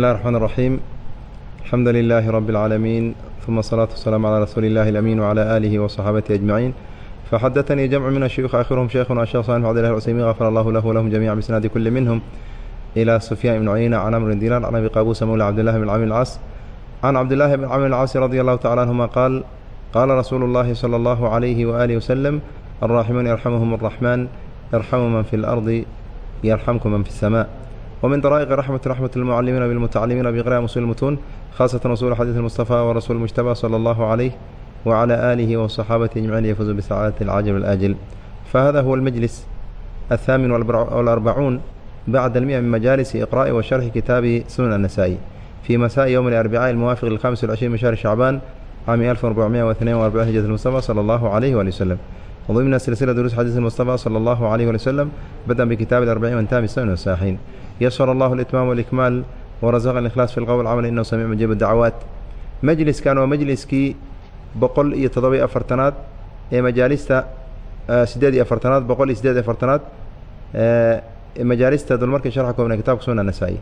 الله الرحمن الرحيم الحمد لله رب العالمين ثم الصلاة والسلام على رسول الله الأمين وعلى آله وصحابته أجمعين فحدثني جمع من الشيوخ آخرهم شيخنا الشيخ صالح عبد الله العثيمين غفر الله له ولهم جميعا بسناد كل منهم إلى سفيان بن عيينة عن عمرو بن دينار عن أبي قابوس مولى عبد الله بن عمرو العاص عن عبد الله بن عمرو العاص رضي الله تعالى عنهما قال قال رسول الله صلى الله عليه وآله وسلم الراحمون يرحمهم الرحمن يرحم من في الأرض يرحمكم من في السماء ومن طرائق رحمة رحمة المعلمين بالمتعلمين بقراءة مسؤول المتون خاصة رسول حديث المصطفى ورسول المجتبى صلى الله عليه وعلى آله وصحابته أجمعين يفوزوا بسعادة العاجل والآجل فهذا هو المجلس الثامن والأربعون بعد المئة من مجالس إقراء وشرح كتاب سنن النسائي في مساء يوم الأربعاء الموافق للخامس والعشرين من شهر شعبان عام 1442 هجرة المصطفى صلى الله عليه وآله وسلم وضمن سلسلة دروس حديث المصطفى صلى الله عليه وسلم بدأ بكتاب الأربعين وانتهى بالسنن والساحين يسر الله الإتمام والإكمال ورزق الإخلاص في القول والعمل إنه سميع مجيب الدعوات مجلسkan waa majliskii boqol iyo toddoba-iyo afartanaad ee majaalista sideed iyo afartanaad boqol iyo sideed iyo afartanaad majaalista dulmarkii sharxa koobnay kitabka suna nasaa-i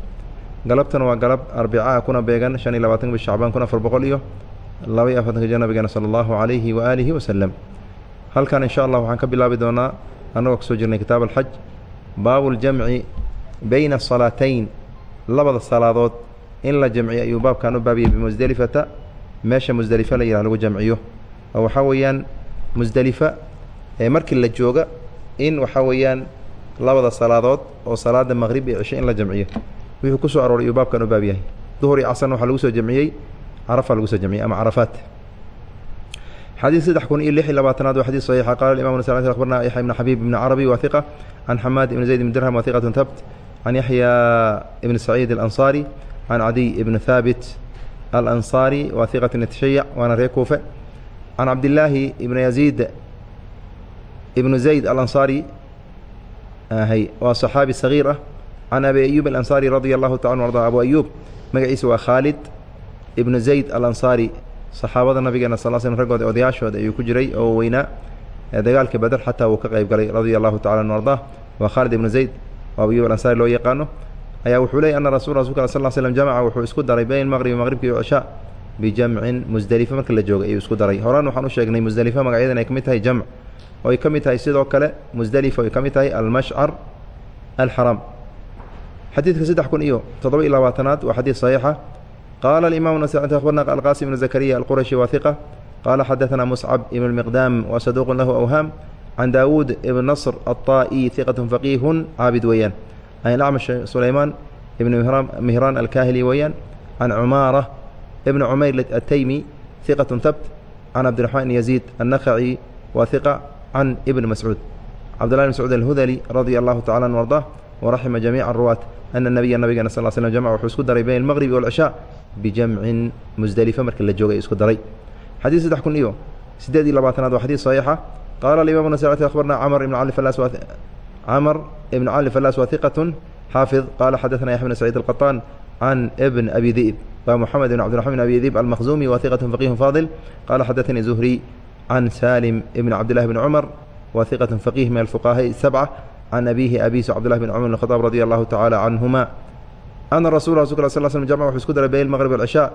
galabtan waa galab arbicaa kuna beegan shan iyo labaatanka bish shacbaan kun afar boqol iyo laba iyo afartanka jir nabigeena sala allahu calayhi wa aalihi wasalam halkan insha allah waxaan ka bilaabi doonaa annagoo ka soo jirnay kitaab alxaj baabu ljamci bayna asalaatayn labada salaadood. In la jamciyo ayuu baabkan u baabiyey bimusdelifata meesha musdelifa la yihah lagu jamciyo. Oo waxaa weeyaan musdelifa ee markii la jooga in waxaa weeyaan labada salaadood oo salaada maqrib iyo cisho in la jamciyo. Wuxuu ku soo arooray ayuu baabkan u baab yahay. Duhur iyo casarna waxaa lagu soo jamciyey carafa lagu soo jamciyey ama carafaat xadiid saddex kun iyo lix i labaatanaad waa xadiid saxiixa qaala alimam nasai abarna yaxya ibn xabiib ibn carabi wa hiqa can xamaad ibn zayd ibn dirham wa hiqatun thabt can yaxya ibn saciid alansaari can cadiy ibn thaabit alansaari wa hiqatun yatashayac waana reer kuufe can cabdillaahi ibn yaziid ibn zayd alansaari hy ah, waa saxaabi sagiir ah can abi ayub alansaari radia allahu taala arda abu ayuub magaciisa waa khaalid ibn zayd alansaari saxaabada nabigeena sal slm raggooda odayaashooda ayuu ku jiray oo weynaa dagaalka beder xataa wuu ka qayb galay radia allahu tacala anu ardah waa khaalid ibnu zayd oo abu ayub alansari loo yaqaano ayaa wuxuu leeyay ana rasul rasulka sal slm jamaca wuxuu isku daray bayn maqribi maqribka iyo cishaa bijamcin musdelifa marka la joogay ayuu isku daray. Horaan waxaan u sheegnay musdelifa magacyadan ay ka tahay jamc oo ay ka mid tahay sidoo kale musdelifa ay ka mid tahay almashcar alxaram xadiidka saddex kun iyo toddoba iyo labaatanaad waa xadiid saxiixa qال الإmام أخبرna الqاسم بن زكريا الqرشي وثقة qال xdثna مصعب بن المقدام وصدوq له أwهاm عن داوuد بن نصر الطائي ثقة فقيه cاabد weeyaan عن الأعمش سليمان بن مهrان الكاhلي weeyaan عن عماaرة بن عمyر التيمي ثقة ثبت عن عبدالرحمن بن يزيد النخعي وثقة عن بن مسعوud cبدالله بن مسعوud الهdلي رضي الله تعالى عنه وأرضاه ورحمa جميع الرواة أن النبي nabigena صل سلم جمع wuxuu isku daray bين المغرب والعشhاء bijamcin musdelifa marka la joogay isku daray xadiid saddex kun iyo siddeed iyo labaatanaad waa xadiid saxiixa qaala alimaam nasacti akhbarna camr ibn cali falas camr ibn cali falas wa hiqatun xaafid qaala xadaثna yaxya bn saciid alqaطaan can bn abi di'b wa moxamed ibn cabdiraxman bn abi di'b almakhzumi wa hiqatun faqihun faadil qaala xadaثanii zuhri can salim ibn cabdillahi bn cumar wa hiqatun faqih min alfuqahaaءi sabca can abihi abisu cabdillahi bn cumar bn khadaab radi allahu tacaala canhuma ana rasul rasulka sl sl jam wuxuu isku daray bayn maqrib alcishaa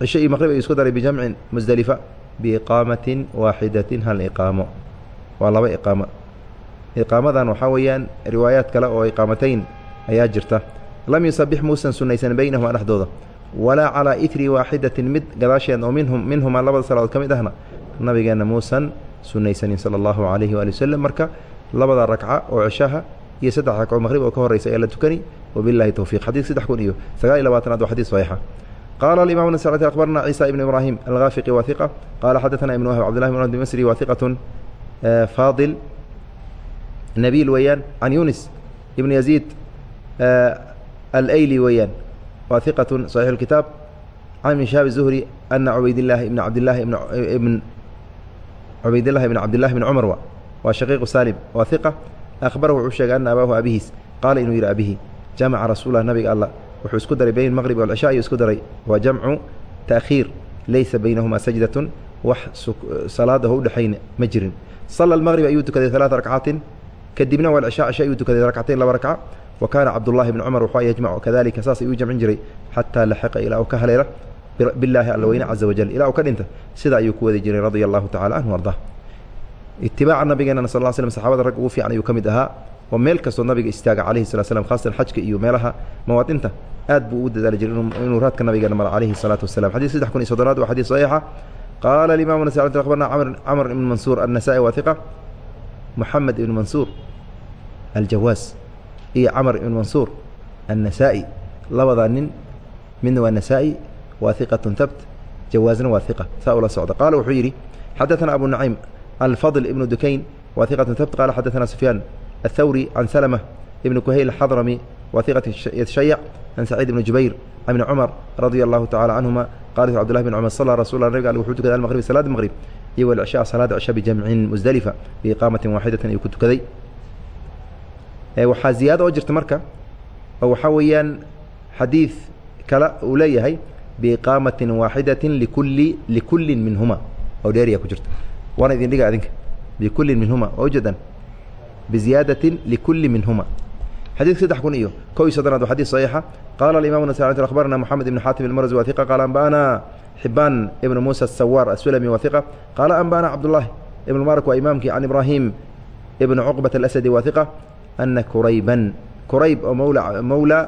cisho iyo maqrib ayuu isku daray bijamcin musdelifa biiqaamatin waaxidatin hal iqaamo waa laba iqaamo iqaamadan waxaa weeyaan riwaayaad kale oo iqaamatayn ayaa jirta lam yusabix muusan sunaysan baynahuma dhexdooda walaa calaa itri waaxidatin mid gadaasheed oo minhum minhumaa labada salaadood ka mid ahna nabigeenna muusan sunaysanin sala allahu calayhi waali wasalam marka labada ragca oo cishaha iyo saddex ragcoo maqrib oo ka horeysa ayaa la tukani وبالله توفيق حديث سدح كن إيو سقال إلى باتناد وحديث صحيحة قال الإمام النسائي أخبرنا عيسى بن إبراهيم الغافقي وثقة قال حدثنا ابن وهب عبد الله بن عبد المصري وثقة فاضل نبيل ويان عن يونس ابن يزيد الأيلي ويان وثقة صحيح الكتاب عن من شهاب الزهري أن عبيد الله بن عبد الله بن ابن عبيد الله بن عبد الله بن عمر وشقيق سالم ahbara wuxuu sheegay ana abaahu abihiis qaala inuu yidhi abihi jamaca rasuulah nabiga alla wuxuu isku daray bayna almaqribi walcishaa ayuu isku daray waa jamcu taakhiir laysa baynahumaa sajdatun wax salaadaho udhexayna ma jirin sala almaqrib ayuu tukaday alaaa rakcaatin kadibna walcishaa cisha ayuu tukaday rakcatain laba rakca wa kaana cabdullahi bni cumar waxaa yajmacu kadalika saas ayuu jamcin jiray xataa laxiqa ilaa u ka haleela bilaahi alla weyne caza wajal ilaa u ka dhinta sida ayuu ku wadi jiray radia allahu tacala canhu arda itibaaca nabigeenana sal slam saxabada rag ugu fiican ayuu ka mid ahaa. Oo meel kastoo nabiga istaaga calayhi sala slam khaasatan xajka iyo meelaha mawaadinta aad buu ugu dadaali jiray inuu raadka nabigeena maro calayhi salaatu wasalam xadis saddex kun iyo soddonaad waa xadiis saxiixa. Qaala alimamu nas akhbarna camr ibn mansuur annasa'i waa hiqa moxamed ibn mansuur aljawaas iyo camr ibn mansuur annasa'i. Labadaa nin midna waa nasa'i waa hiqatun habt jawaasna waa hiqa saa ula socda. Qaala wuxuu yidhi xadaثana abu naciim alfadl ibnu dukayn waa hiqatun habt qaala xadaثana sufyaan الثوري عن سلمة بن كهيل الحضرمي وثيقة يتشيع عن سعيد بن جبير عن ابن عمر رضي الله تعالى عنهما قال عبد الله بن عمر صلى رسول الله قال وحود كذا المغرب صلاة المغرب يو العشاء صلاة عشاء بجمع مزدلفة بإقامة واحدة يكون كذي waxaa ziyaado oo jirta marka oo waxaa weeyaan xadiid kale uu leeyahay biiqaamatin waaxidatin likulli likullin minhuma oo dheeriya ku jirta waana idin dhiga adinka bikullin minhuma ujeedan biziyaadatin likulli minhuma. Xadiidka saddex kun iyo kow iyo soddonaad waa xadiis saxiixa. Qaala alimamu nasaci akhbarana moxamed ibn xaatim almarzi wathiqa qaala amba'ana xibaan ibnu muusa asawaar asulami wathiqa qaala amba'ana cabdullaahi ibn lmarak waa imaamkii can ibraahim ibn cuqbat alasadi wathiqa ana kurayban kurayb oo mowla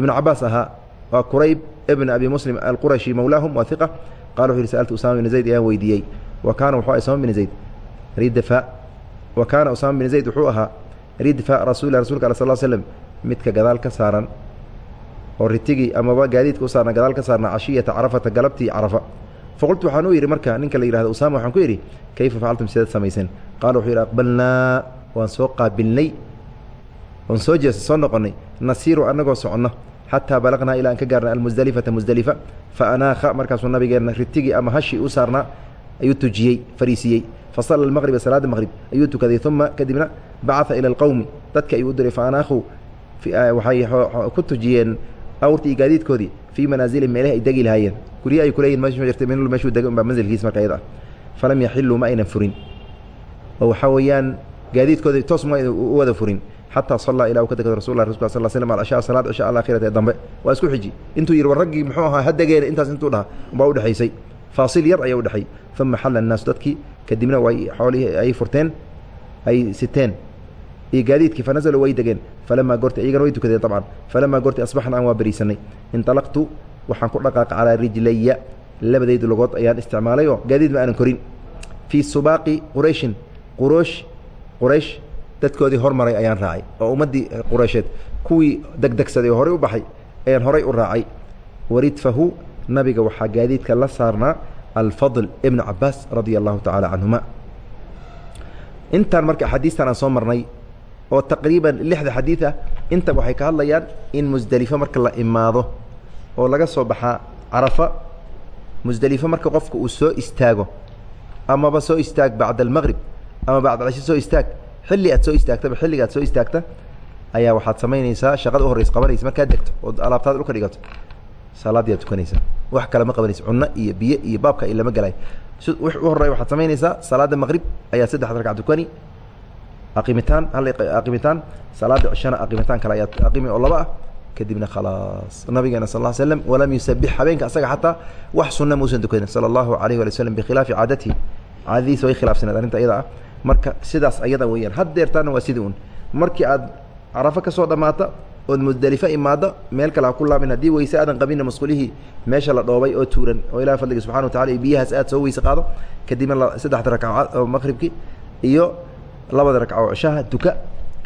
ibn cabaas ahaa waa kurayb ibn abi muslim alqurashi mowlaahum wathiqa qala wuxu yihi sa'altu usama ibn zayd ayaan weydiiyey wa kaana wuxuu aha usama bin zayd. Ridfa. Wa kaana usama bin zayd wuxuu ahaa ridfa rasuulilah rasulka ala sal slem midka gadaal ka saaran oo ritigii amaba gaadiidka u saarna gadaal ka saarna cashiyata carafata galabtii carafa. Faqultu waxaan u yidhi marka ninka la yihahdo usama waxaan ku yidhi kayfa facaltum sidaad samayseen qaala wuxuu yidhi aqbalnaa waan soo qaabilnay oon soo jeesa soo noqonnay. Nasiiru annagoo soconno xataa balaqnaa ilaa aan ka gaarna almusdelifata musdelifa fa anaakha markaasuu ayuu tujiyey fariisiiyey fasala almaqriba salaada maqrib ayuu tukaday uma kadibna bacaa ila alqowmi dadka ayuu u diray faanaakhu waxay ku tujiyeen iyo gaadiidkoodii fii manaazilihim meelahi ay degi lahaayeen. Gurya ay kuleeyihin mesh jirtay min meshuu dega unbaa manzilkiis marka ayada ah falam yaxiluu ma aynan furin. Oo waxaa weeyaan gaadiidkoodii toos ma u wada furin. Xataa sallaa ilaa uu ka degado rasul lah rasulka sal slm alcashaa salaad cisha alaakhirata ee dambe. Waa isku xiji. Intuu yidhi war raggii muxuu ahaa ha degeena intaas intuu dhaha umbaa udhexaysay faasil yar ayaa udhexay uma xalla annaasu dadkii kadibna way xoolihii ay furteen ay siteen. Iyo gaadiidkii fanazaluu way degeen. Falamaa goorti iyagana way tukadeen dabcan. Falamaa goorti asbaxna aan waa beriisanay inطalaqtu waxaan ku dhaqaaqa calaa rijlaya labadaydu logood ayaan isticmaalay oo gaadiid ma aanan korin. Fii subaaqi qurayshin quroosh quraysh dadkoodii hormaray ayaan raacay. Oo ummaddii quraysheed kuwii degdegsaday oo horey u baxay ayaan horay u raacay. Waridfahu nabiga waxaa gaadiidka la saarnaa alfadl ibn cabaas radia allahu tacaala canhuma intaan marka axaadiistan aan soo marnay oo taqriiban lixda xadiid ah inta waxay ka hadlayaan in musdelifo marka la imaado oo laga soo baxaa carafa musdelifo marka qofka uu soo istaago amaba soo istaag bacda almaqrib ama bacda alcisho soo istaag xilli aad soo istaagtaba xilliga aad soo istaagta ayaa waxaad samaynaysaa shaqada u horreysa qabanaysa markaad degto ood alaabtaad dhulka dhigato salaadii aad tukanaysaa wax kale ma qabanaysa cunno iyo biyo iyo baabka lama gelayo si wix u horreya waxaad samaynaysaa salaada maqrib ayaa saddex ragcad tukani aqimitaan hal aqimitaan salaada cishana aqimitaan kale ayaad aqimi oo laba ah. Kadibna khalaas nabigeena sal ll slam walam yusabix habeenka asaga xataa wax sunna mausan tukanin sala allahu alayh wali waslm bikhilaafi caadatihi. Caadadiisa way khilaafsaneed arrinta iyada ah. Marka sidaas ayada weeyaan. Haddeertaana waa sidii un markii aad carafo ka soo dhammaata ood musdelifo imaado meel kale ha ku laabin. Haddii weyse aadan qabinna masqulihii meesha la dhoobay oo tuuran oo ilahi fadliga subxana wa tacala iyo biyahaas aad soo weyse qaado kadibna saddexda ragcadood oo maqribkii iyo labada ragcoo cishaha duka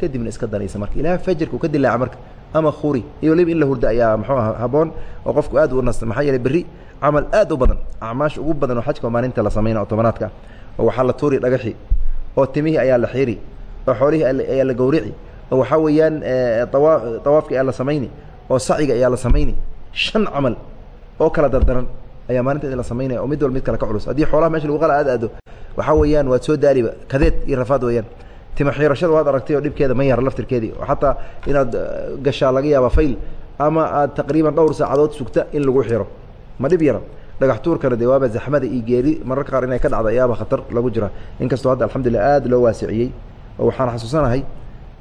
kadibna iska danaysa marka. Ilaa fajarka uu ka dilaaca marka ama khuri iyo waliba in la hurda ayaa muxuu aha haboon oo qofku aad u nasta maxaa yeeley berri camal aad u badan acmaash ugu badan oo xajka oo maalinta la samayna oo tobanaadka oo waxaa la tuuri dhagaxii oo timihii ayaa la xiiri oo xoolihii ayaa la gowrici oo waxaa weeyaan awa awaafka ayaa la samayni oo saciga ayaa la samayni. Shan camal oo kala dardaran ayaa maalinteedi la samaynaya oo mid walba mid kale ka culus. Haddii xoolaha meesha lagu qala aad aado waxaa weeyaan waad soo daaliba. Kadeed iyo rafaad weeyaan. Tima xiirashada waad aragtay oo dhibkeeda ma yara laftirkeedii. Oo xataa inaad gashaa laga yaaba fayl ama aad taqriiban dhowr saacadood sugta in lagu xiro ma dhib yara dhagax tuurkana dee waaba zaxmada iyo geeri. Mararka qaar inay ka dhacda ayaaba khatar lagu jira. Inkastoo hadda alxamdulillah aad loo waasiciyey. Oo waxaan xasuusanahay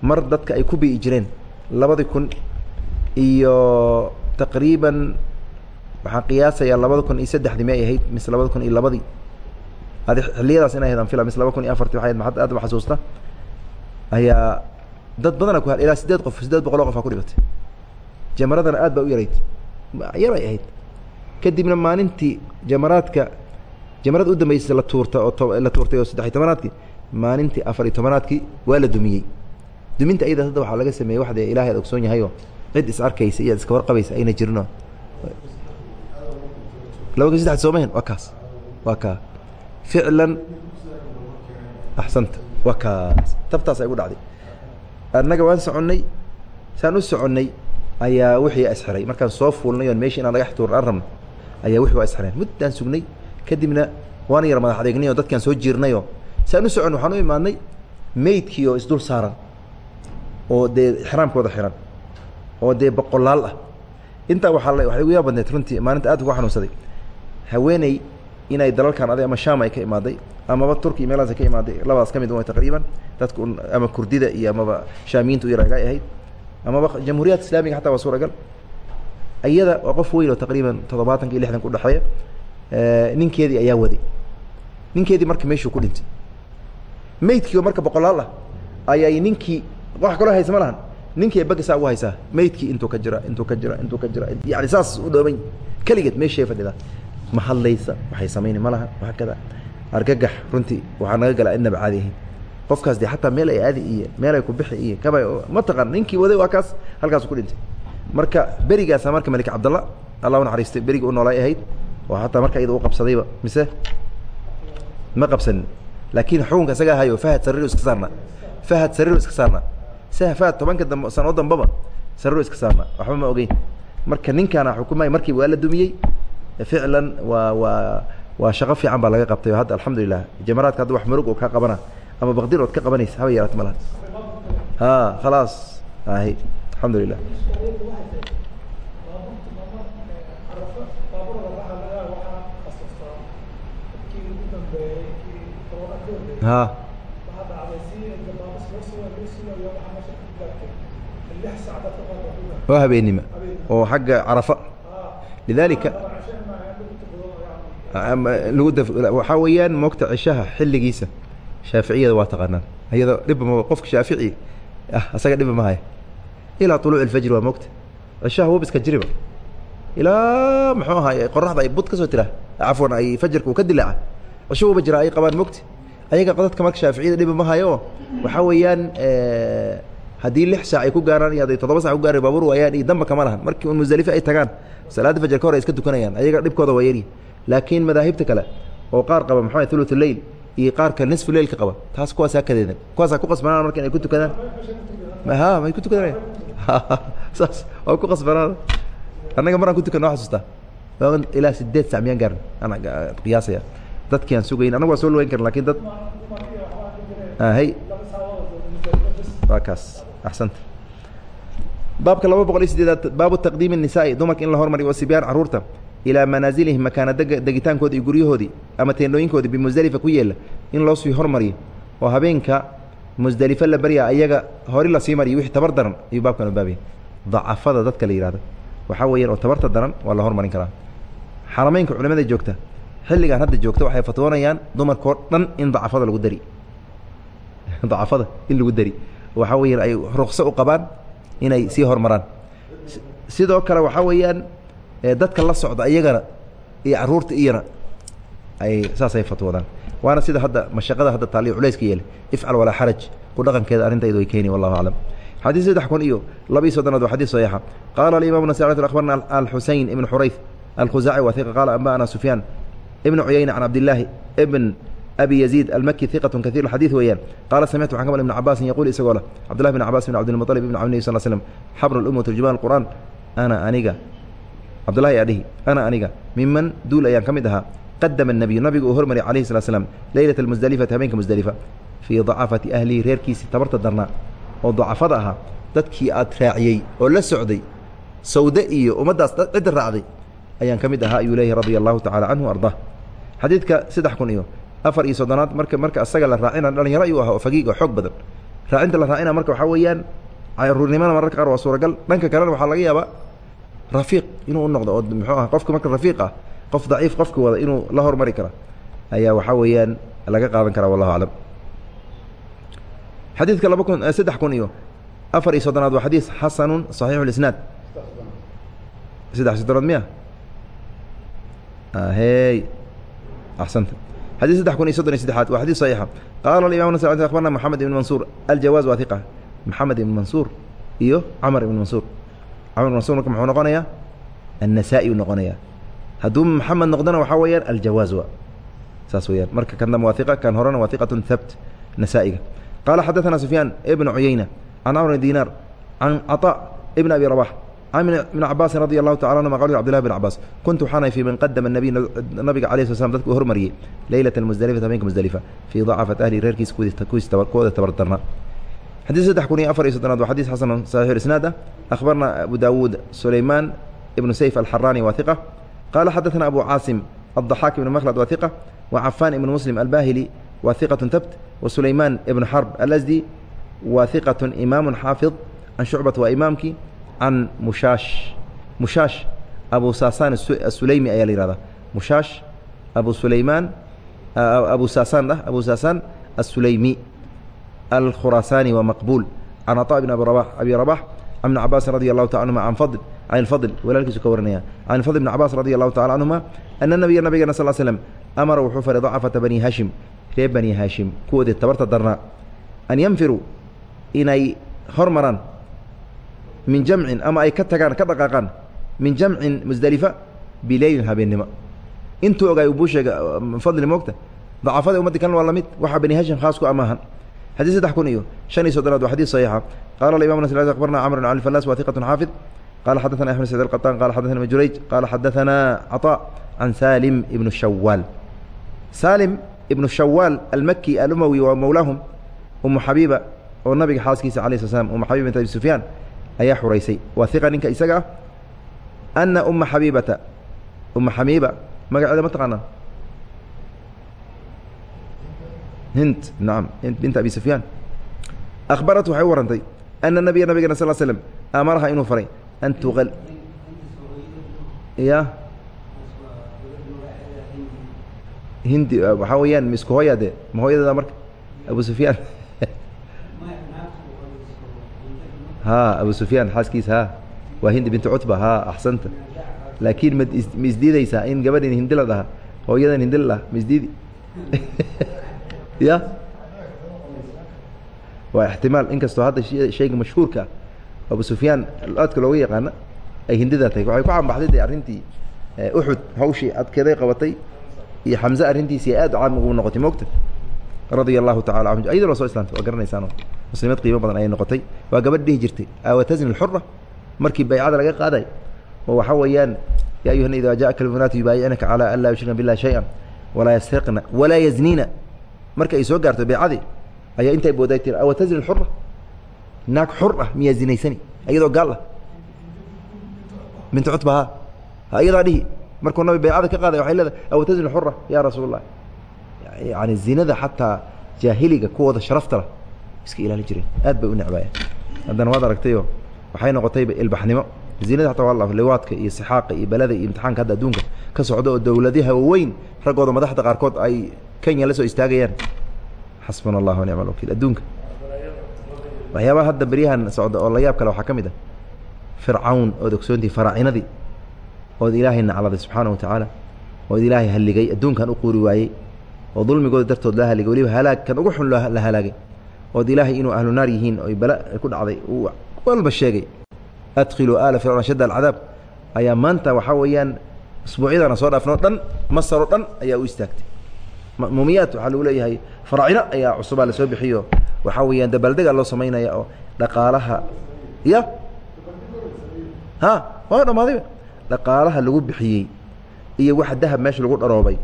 mar dadka ay ku bi'i jireen labadi kun iyo taqriiban waxaan qiyaasayaa labada kun iyo saddexdii may ahayd mise labada kun iyo labadii adi xiliyadaas inay ahayd an fila mise laba kun iyo afartii waxay ahayd aad ma xasuusta? Ayaa dad badana ku ilaa sideed qof sideed boqol oo qof ku dhibatay jamaradana aad baa u yarayd. Yar ay ahayd. Kadibna maalintii jamaraadka jamarada u dambeysay la tuurta oo la tuurtay oo saddex iyo tobanaadkii maalintii afar iyo tobanaadkii waa la dumiyey duminta ayadaas hadda waxaa laga sameeyey waxde ilahay ad ogsoon yahayoo cid is arkaysa iyo ad iska warqabaysa ayna jirinoo laba kun saddex soomahen waa kaas. Waa kaa. Ficlan axsanta. Waa kaas. Tabtaas ay gu dhacday. Annaga waan soconnay. Saan u soconnay ayaa wixii isxiray markaan soo fuulnay oon meeshii inaan dhagax tuuran aan rabno ayaa wixii waa isxireen muddaan sugnay kadibna waana yar madax adeegnay oo dadkaan soo jiirnayoo saan u socon waxaan u imaadnay meydkii oo isdul saaran oo dee ixraamkooda xiran oo dee boqolaal ah. Intaa waaa waxay ugu yaa badneed runtii maalinta aad uga xanuunsaday. Haweeney inay dalalkan aday ama sham ay ka imaaday amaba turkiya meelahaas ka imaaday labadaas ka mid wa taqriiban. Dadku ama kurdida iyo amaba shaamiyiinta u ahayd. Amaba jamhuuriyat islaamiga xataa waa suuragal. Iyada waa qof weyn oo taqriiban toddobaatanka iyo lixdanka udhexeeya ninkeedii ayaa waday ninkeedii marka meeshuu ku dhintay. Meydkii oo marka boqolaal ah ayay ninkii wax kaloo haysa ma lahan. Ninkii bagsaa ugu haysaa meydkii intuu ka jira intuu ka jira intuu ka jira yani saas u dhoomay keligeed meeshay fadhidaa ma hadlaysa waxay samayni ma laha waa kada argagax runtii waxaa naga gala idnaba caadi ahayn qofkaas de xataa meel ay aadi iyo meel ay ku bixi iyo kaba ma taqaan ninkii waday waa kaas halkaasu ku dhintay. Marka berigaasa marka malik cabdalla allah u naxariistay berigii u noolay ahayd oo hataa marka iyada u qabsadayba mise? Ma qabsanin. Laakiin xukunka isaga ahayo fahad sariro iska saarna fahad sariro iska saarna sa fahad tobanka damb sanoo dambaba sariro iska saarna waxba ma ogeyn. Marka ninkaana xukumay markiiba waa la dumiyey ficlan waa waa waa shaqo fiican baa laga qabtay. Hadda alxamdulilah jamaraadka hadda wax murug oo kaa qabana ama bakdir ood ka qabanaysa haba yaraata ma laha ha khalaas. Ahi alxamdulilah ha waa habeenima oo xagga carafa. Lidaalika lagu waxaa weeyaan moogta cishaha xilligiisa. Shaaficiyada waa taqaanaan iyadoo dhibba ma qofka shaafici ah asaga dhibba mahaya ilaa طuluuc اlfajri waa moogta. Cishaha wabiska jiriba. Ilaa muxuu ahaay qoraxda ay bud ka soo tiraa cafwan ay fajarka uu ka dilaaca. Cisho waba jira ay qabaan mogta ayaga dadka marka shaaficiyada dhiba ma hayo. Waxaa weeyaan haddii lix saac ay ku gaaraan iyo hadday toddoba sac ku gaara baabuur waayaan iyo damba kama lahan markii un musdalife ay tagaan salaadda fajar ka hor ay iska tukanayaan ayaga dhibkooda waa yari laakiin madaahibta kale oo qaar qaba maxaa thuluth leyl iyo qaarka nisfu leylka qaba taas kuwaasaa kadeedan kuwaasaa ku qasbanaan marka inay ku tukadaan ha may ku tukanayaan saas waa ku qasbanaan. Annaga maraan ku tukana wa xasuustaa ilaa sideed sac miyaan gaarin ana qiyaasaya. Dadki aan sugayn annagu waa soo lugeyn karin laakiin dad hay waa kaas axsanta baabka laba boqol iyo sideedaad baabu taqdiimi الnisaai dumarka in la hormariyo wasibyaan carruurta ilaa manaazilihim makaana iyo guryahoodii ama teendhooyinkoodii bimusdelifa ku yeela in loo sii hormariyo oo habeenka musdelifo la baryaa ayaga hori la sii mariyo wixii tabar daran ayuu baabkan u baabaya dacafada dadka la yihahdo waxaa weeyaan oo tabarta daran waa la hormarin karaa xarameynka culimada joogta xilligaan hadda joogta waxay fatwoonayaan dumarkao dhan in dacafada lagu dari dacafada in lagu dari waxaa weyaan ay rukso u qabaan inay sii hormaraan. Sidoo kale waxaa weeyaan dadka la socda iyagana iyo carruurta iyana ay saasay fatwoodaan. Waana sida hadda mashaqada hadda taaliyo culayska yeelay. Ifcal walaa xaraj. Ku dhaqankeeda arrintaydu way keeni wallahu aclam. Xadiis saddex kun iyo laba iyo soddonaad waa xadiis saxiixa. Qaala alimaam nasai akhbarna alxusein ibn xurayf alkhuzaaci wa hiqa qaala anba'ana sufyaan ibn cuyayna can cabdillaahi ibn abi yaziid almaki hiqat kahiir xadiid weeyaan qaala samictu waxaan ka mal ibn cabaasin yaquul isagoo leh cabdullahi bn cabaas bin cabdilmuطalib ibn cabdi nebi sal slm xabr اlum turjumaan qur'aan ana aniga cabdullahi adhihi ana aniga miman duul ayaan ka mid ahaa qadama الnabiyu nabigu uu hormariy alayhi salaa slam leylat اmusdelifati habeenka musdelifa fii dacafati ahlihi reerkiisii tabarta darnaa oo dacafada ahaa dadkii aad raaciyey oo la socday sawde iyo ummaddaas cidda raacday ayaan ka mid ahaa ayuu leeyahy radia allahu tacala canhu ardaa xadiidka saddex kun iyo afar iyo soddonaad marka marka asaga la raacina dhalinyaro ayuu ahaa oo fagiig oo xoog badan. Raacinta la raacina marka waxaa weeyaan caruurnimana mararka qaar waa suuragal. Dhanka kalena waxaa laga yaabaa rafiiq inuu u noqdo oo muxuu ah qofka marka rafiiq ah qof daciif qofka wada inuu la hormari kara ayaa waxaa weeyaan laga qaadan karaa wallahu aclam xadiidka laba kun saddex kun iyo afar iyo soddonaad waa xadiis xasanun صaxiixu اlisnaad saddex soddonaad miya? Hey axsanta xadis saddex kun iyo soddon iyo saddexaad waa xadis saxiixa qaala imam nas abarna moxamed ibn mansuur aljawaaz waa iqa moxamed ibn mansuur iyo camar ibn mansuur camar ibn mansuur marka muxuu noqonayaa annasaa'i u noqonayaa hadduu maxamed noqdona waxaa weeyaan aljawaaz wa saas weyaan marka kan dam waa iqa kan horena waa iqatun habt nasaa'iga qaala xadaثana sufyaan ibn cuyayna can camr dinaar can caطa ibn abi rabax n بن cabاasi radي الlahu taعala anهuma qal cbd لlah بن cabaas kuntu waxaanay fi man qadama النabiy nabiga عalيه sl slam dadku u hormariyey leylaة الmusdلفة habeenka musdelifa fii ضacafat ahli reerkiisa kuwooda tabardarna xadiis saddex kun iyo afar iyo soddonaad waa xadiis xasan صaxiix isnaad ah akhbarna abu dawuud sulayman ibnu sayf alxarani waa iqa qaala xadaثna abu caasim الضaxaak ibn mkhlad waa iqa وcafan ibn muslim albahili waa iqaة tabt وsulayman ibn xarb alasdi waa iqaة imaamu xaafiظ can shucbat waa imaamkii can mushaash. Mushaash abu saasaan asuleymi ayaa la yihahdaa mushaash abu sulaymaan abu saasaan ah abu saasaan asuleymi alkhuraasaani waa maqbuul can caطa bn abi rabax abi rabax can ibn cabaasin radi allahu taala anhuma an fadl can ilfadl walaalkiisu ka warinaya can ilfadl ibn cabaas radi allahu tacala canhuma ana nabiya nabigana sal slm amara wuxuu faray dacafata bani haashim reer bani haashim kuwoodii tabarta darnaa an yanfiruu inay hormaraan min jamcin ama ay ka tagaan ka dhaqaaqaan min jamcin musdelifa bileylin habeennimo intuu ogaay buu sheega fadli moogta dacafada ummaddi kalena waa lamid waxaa bani hashim khaas ku amaahan xadiis saddex kun iyo shan iyo soddonaad waa xadiis saxiixa qala imam nas akbarna camr bn cali falas wa iqatun xaafid qala xadaثana axmed said alqaطan qala xadaثana ibn jurayj qala xadaثana caطa can salim ibnu shawaal salim ibnu shawaal almaki alumawi waa mowlaahum umu xabiiba oo nabiga xaaskiisa alayh sla slam umu xabiba bint abi sufyaan ayaa xuraysay. Waa iqa ninka isaga ah. Ana uma xabiibata. Uma xabiiba magaceeda ma taqaanaa? Hind nacam binta abi sufyaan. Akhbarat waxay u warantay ana nabiya nabigana sal slm amaraha inuu faray an tuqal ya hindi waxaa weeyaan ma isku hooya dee ma hooyadeeda marka? Abu sufyaan ha abu sufyaan xaaskiisa ha. Waa hindi bintu cutba ha axsanta. Laakiin ma ma isdiidaysaa in gabadhin hindi la dhaha hooyadan hindi la dhaha ma isdiidi? Ya? Waa ixtimaal inkastoo hadda shayga mashhuurka ah abu sufyaan aadka looga yaqaana ay hindidaa tahay. Waxay ku cambaxday de arrintii uxud hawshii adkeeday qabatay iyo xamse arrintiisii aad caam ugu noqotay moogta radia allahu tacala canhu ayadana waa soo islaamtay waa garanaysaano muslimad qiimo badan ayay noqotay waa gabadh dhihi jirtay awatazni اxura markii baycada laga qaaday oo waxaa weeyaan ya ayuha ida jaءaka almunaatu yubaayicinaka calى an laa yushrikna biاllahi shayئa walaa yasriqna walaa yazniina marka ay soo gaarto baycadii ayaa intay booday tir awatazni اxura naag xur ah miyaa zinaysani iyadoo gaal ah bintu cutba ha ha iyadaa dhihi markuu nabi baycada ka qaaday waxay leedahay awatazni xura ya rasuul اlah yani zinada xataa jaahiliga kuwooda sharafta lah iska ilaali jireen aad bay u necbaayeen. Haddana waad aragtayo waxay noqotayba ilbaxnimo. Zinada xataa waa liwaadka iyo sixaaqa iyo balada iyo imtixaanka hadda adduunka ka socda oo dowladaha waaweyn raggooda madaxda qaarkood ay kenya la soo istaagayaan. Xasbuna allah wa nicma alwakiil adduunka. Waxyaabaha hadda beryahan socda oo la yaab kale waxaa ka mid ah fircawn ood ogsoontii faraacinadii ood ilaahay nacladay subxaana wa tacaala ood ilaahay halligay adduunkan u quuri waayey oo dulmigooda dartood la haligay waliba halaag kan ugu xun la halaagay ood ilaahay inuu ahlu naar yihiin oy bala ku dhacday uu walba sheegay adkhiluu aala fircawn ashadda alcadaab. Ayaa maanta waxaa weeyaan isbuucyadana soo dhaafnoo dhan masaroo dhan ayaa u istaagtay. Muumiyaad waxaa lagu leeyahay faraacino ayaa cusubaa la soo bixiyo. Waxaa weeyaan dabaaldega loo samaynaya oo dhaqaalaha ya ha waa dhammaadayba dhaqaalaha lagu bixiyey iyo waxa dahab meesha lagu dharoobay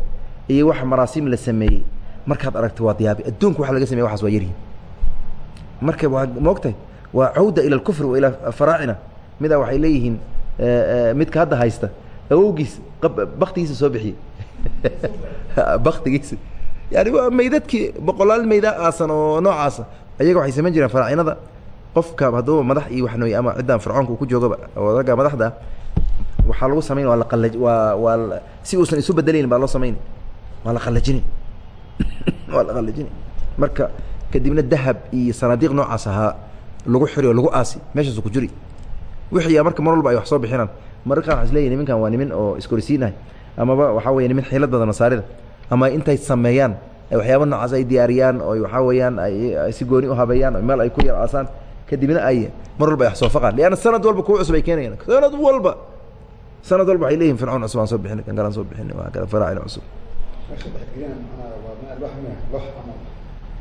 iyo waxa maraasiim la sameeyey. Markaad aragto waa diyaabi. Adduunka waxa laga samey waxas waa yaryihin marka waa moogtahay waa cawda ila alkufri wa ilaa faraacina midaa waxay leeyihiin midka hadda haysta awowgiis baktigiisa soo bixiyey baktigiisa yani waa meydadkii boqolaal meyda aasan oo noocaasa ayaga waxay samayn jireen faraacinada. Qofka hadduu madax iyo waxnooy ama ciddaan fircoonka ku joogaba oo ragga madaxda waxaa lagu samayn waa la qalaj waa waa si uusan isu bedelayn baa loo samayn waa la qalajini waa la qalajini marka kadibna dahab iyo sanaadiiq noocaas ahaa lagu xiri oo lagu aasi meeshaasu ku jiri wixii marka mar walba ay wax soo bixinaan. Mararka qaar waa isleeyihin niminkan waa nimin oo iskorisiinahay amaba waxaa weya nimin xiilad badan masaarida ama intay sameeyaan waxyaaba noocaas ay diyaariyaan oo waxaa weeyaan ay si gooni u habeeyaan o meel ay ku yar aasaan. Kadibna ay mar walba ay wax soo faqaan. Leanna sanad walba kuwa cusub ay keenayaan. Sanad walba! Sanad walba waxay leeyihiin fircoon cusub aan soo bixin kan kalaan soo bixin waa kala faraacin cusub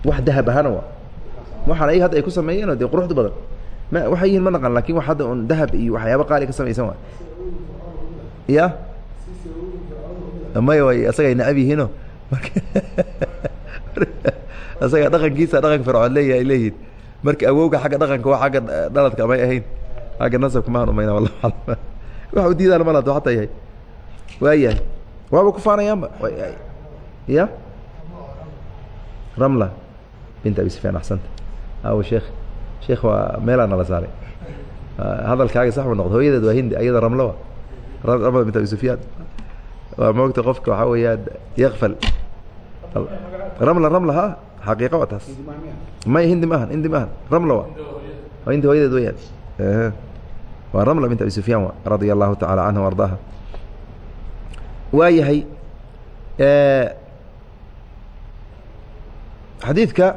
wax dahab ahaana waa. Waxaan ayaga hadda ay ku sameeyeen dee quruxda badan. Ma waxay yihiin ma naqan laakiin wax hadda un dahab iyo waxyaaba qaali ka samaysan waa. Ya maya way asagay nacab yihiino marka asaga dhaqankiisa dhaqanka fircoon leeya ay marka awowga xagga dhaqanka waa xagga dhaladka amay ahayn. Xagga nasabka maaan umayna wallahu alam u diidaan ma lato hataa yahay waayahay. Waaba ku faanayaanba ya ramla bint abi sufyaan axsanta aw sheekh sheekh waa meelaa nala saaray hadalkaaga sax bu noqdo hooyadeed waa hindi ayada ramlo wa ramla bint abi sufyaan waa moogta qofka waxaa weeyaan yakfal ramla ramla ha xaqiiqa waa taas may hindi maahan hindi maahan ramla wa hindi hooyadeed weyaan waa ramla bint abi sufyaan wa radia allahu tacaala canha ardaaha waa yahay xadiidka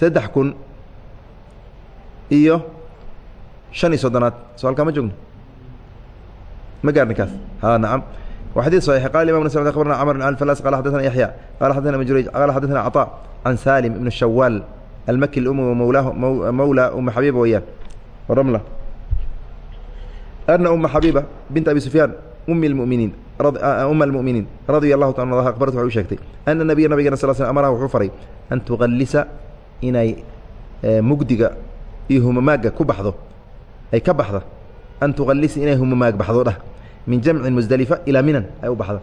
saddex kun iyo شhan iyo soddonaad so halkaa ma joogno ma gaarni kaas ha nacam wa xadيث صحيح qال imam نس أخبرna cمر بن الفلاس قال xdثna يحيى قال xdثna بن jurayج قال xdثna عطاء عن سالم بن الشhوال المkي الأم ومولاه mولى أم xبيبة weyaan رملة أن أم xبيبة بنت أبي سفyان أم المؤمiنiin أم المؤمiنiin رaضي الله taع عنها أخبرت waxay u sheegtay أن النبي nabigena صل سلم أمرha wuxuu faray أن تغلisa inay mugdiga iyo humamaaga ku baxdo ay ka baxda an tuqalisa inay humamaag baxdo dhah min jamcin musdelifa ilaa minan ay u baxda.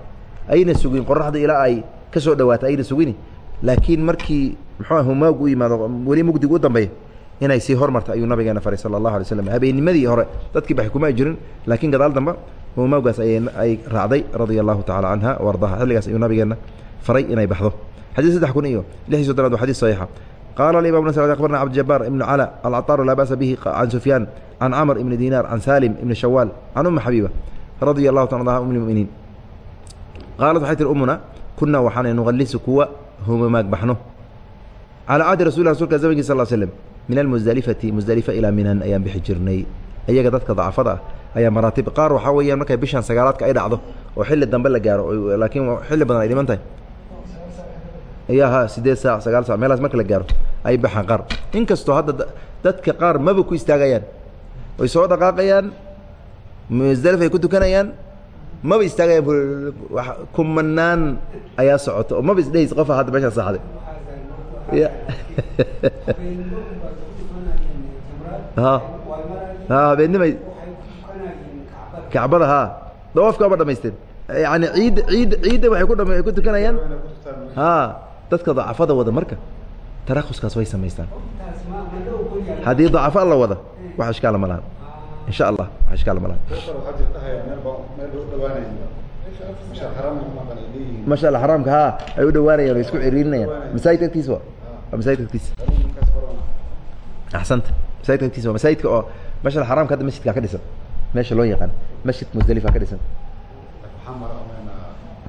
Ayna sugin qoraxda ilaa ay ka soo dhawaato ayna sugini. Laakiin markii muxuu humaagu u yimaado weli mugdiga u dambeeya inay sii hormarta ayuu nabigeena faray sala allahu alay slam habeennimadii hore dadkii baxay kuma jirin laakiin gadaal damba humaagaas ay raacday radia allahu tacala canha o ardaha. Xilligaas ayuu nabigeena faray inay baxdo. Xadii saddex kun iyo lix iyo soddonaad waa xadis saxiixa qala imam ن abarna cabdjabaar ibn cala alcaطar laa ba'sa bihi can sufyaan can camr ibni dinar can salim ibni shawaal can uma xabiiba radia allahu ta anha um muminiin qaalat waxay tihi umuna kunaa waxaana nuqalisu kuwa humamaag baxno calaa cahdi rasul rasulka zamankii sal slm min almusdelifati musdelifa ilaa minan ayaan bixi jirnay iyaga dadka dacafada ah ayaa maraatib qaar waxaa weeyaan markay bishan sagaalaadka ay dhacdo oo xilli dambe la gaaro laakiin xilli badan ay dhiman tahay ya ha sideed saac sagaal sac meelaas marka la gaaro. Ay baxaan qaar. In kastoo hadda dadka qaar maba ku istaagayaan. Way soo dhaqaaqayaan. Musdelif ay ku tukanayaan. Maba istaagayaan. Kumanaan ayaa socota. Oo maba isdhehays qofa hadda meeshaan saaxday. Habeennimay kacbada ha. Dawaafka ma dhamaysteen. Yani ciidda ciidda ciidda waxay ku tukanayaan. Ha dadka dacafada wada marka tarakuskaas way samaystaan. Haddii dacafo alla wada wax ishkaala ma lahan insha allah wax ishkaala ma lahan masha alla xaraamka ha ay u dhawaanayaan way isku ciriirinayaan. Masaajidka agtiisa wa waa masaajidka agtiisa axsanta masaajidka agtiisa waa masaajidka oo masha alla xaramka hadda masjidkaa ka dhisan. Meesha loo yaqaan masjid musdelifa ka dhisan.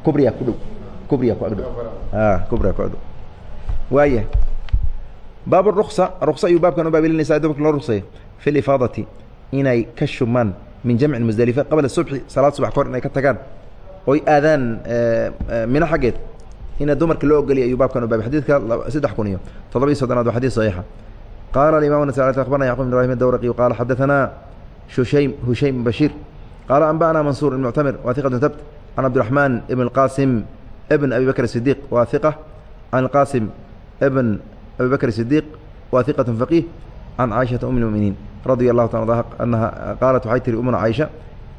Kubriya ku dhow kubriya ku agdhow a kubriya ku agdhow waaya baab ruksa ruksa ayuu baabkan u baabilinaysaa dumarka loo ruksaya fi lifaadati inay ka shumaan min jamci musdelifa qabla subxi salaad subax kahor inay ka tagaan oy aadaan mino xaggeed ina dumarka loo ogoliya ayuu baabkan u baabay xadidka saddex kun iyo toddoba iyo soddonaad waa xadid saxiixa qaala alimam nas akhbarna yacqub bn ibrahim adawraqi qaala xadaثana shushaym hushaym bashir qaala anba'na mansuur ibn muctamir wa hiqat tabt can cabdiraxmaan ibn اlqasim ibn abi bakr sidiq wa hiqa can اlqasim ibn abi bakr sidiq wa hiqat faqih can caaishata um اlmuminiin radia allahu ta anaha qaalat waxay tihi umna caaisha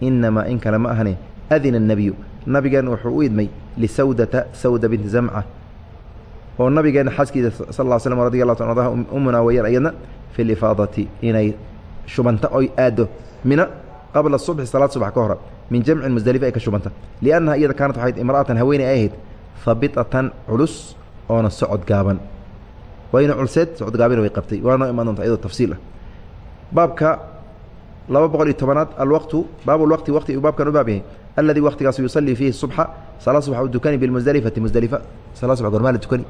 inamaa in kale ma ahne adina الnebiyu nabigeena wuxuu u idmay lisawdata sawda binti zamca oo nabigeena xaaskiisa sal ll slm radi allahu ta adaha umuna weyaan ayadna fi lifaadati inay shubanta oy aaddo mina qabla subxi salaad subax ka hora min jamcin musdalifa ay ka shubanta liannaha iyada kaanat waxayd imra'atan haweeney ay ahayd habitatan culus oona socod gaaban wayna culseed socod gaabina way qabtay waa noo imaan doonta iyadoo tafsiil ah baabka laba boqol iyo tobanaad alwaqtu baabulwaqti waqti uu baabkan u baab yahay alladii waqtigaas yusallii fiihi subxa salaa subax u dukani bilmusdelifati musdelifa salaa subax gormaa la tukani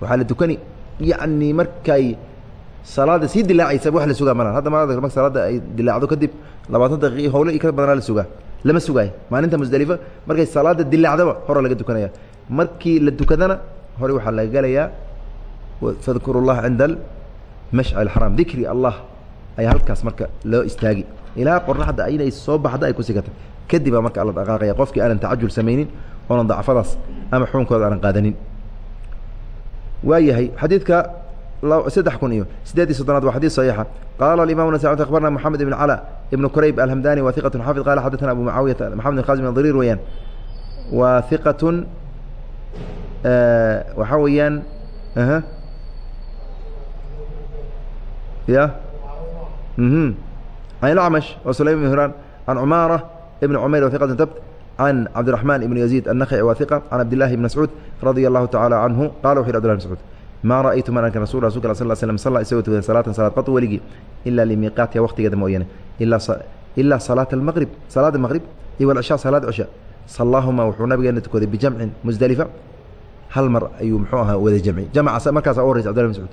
waxaa la tukani yacni markay salaada sii dilaacaysa wax la sugaa malan hadda marka salaada ay dilaacdo kadib labaatan daqiiqi howle ka badanaa la sugaa. Lama sugaayo maalinta musdelifa markay salaada dilaacdaba hore laga tukanaya markii la tukadana hore waxaa laga gelayaa fadkuru llaha cinda almashcal xaraam. Dikri allah ayaa halkaas marka loo istaagi. Ilaa qoraxda inay soo baxda ay ku sigata kadibaa marka alla dhaqaaqaya qofkii aanan tacajul samaynin oonan dacfadaas ama xukunkooda aanan qaadanin. Waayahay xadiidka saddex kun iyo sideed iyo soddonaad waa xadيث صaيixa qaala imam نس abarna mحamed بن clا iبn qrayb alhmdani wa ثiqaة xaفid qala xadثna abu muعaawiyaةa mxamed بn khazim ضrيr weeyaan wa ثiqaة waxaa weeyaan ya an اأcmش wa sulaym بn hran an cmaarة بn cmayr wa ثiqaة tabt can cabdiرaحman ibn يزيid النkci wa ثiqة can cabd لlahi بn mascuud radي الlahu taعalى canhu qala wuxu yh abd مسعوud ma ra'aytu man arkan rasul rasulka sal slm salla isagoo tukada salaatan salaad? Qad weligii ilaa limiiqaatiha waqtigeeda mooyaane. Ilaa salaata almaqrib salaada maqrib iyo walcishaa salaad cisha sallaahuma wuxuu nabigeena tukaday bijamcin musdelifa hal mar ayuu muxuu ahaa wada jamci. Jamca markaasa u horeysa abdullah mascuud.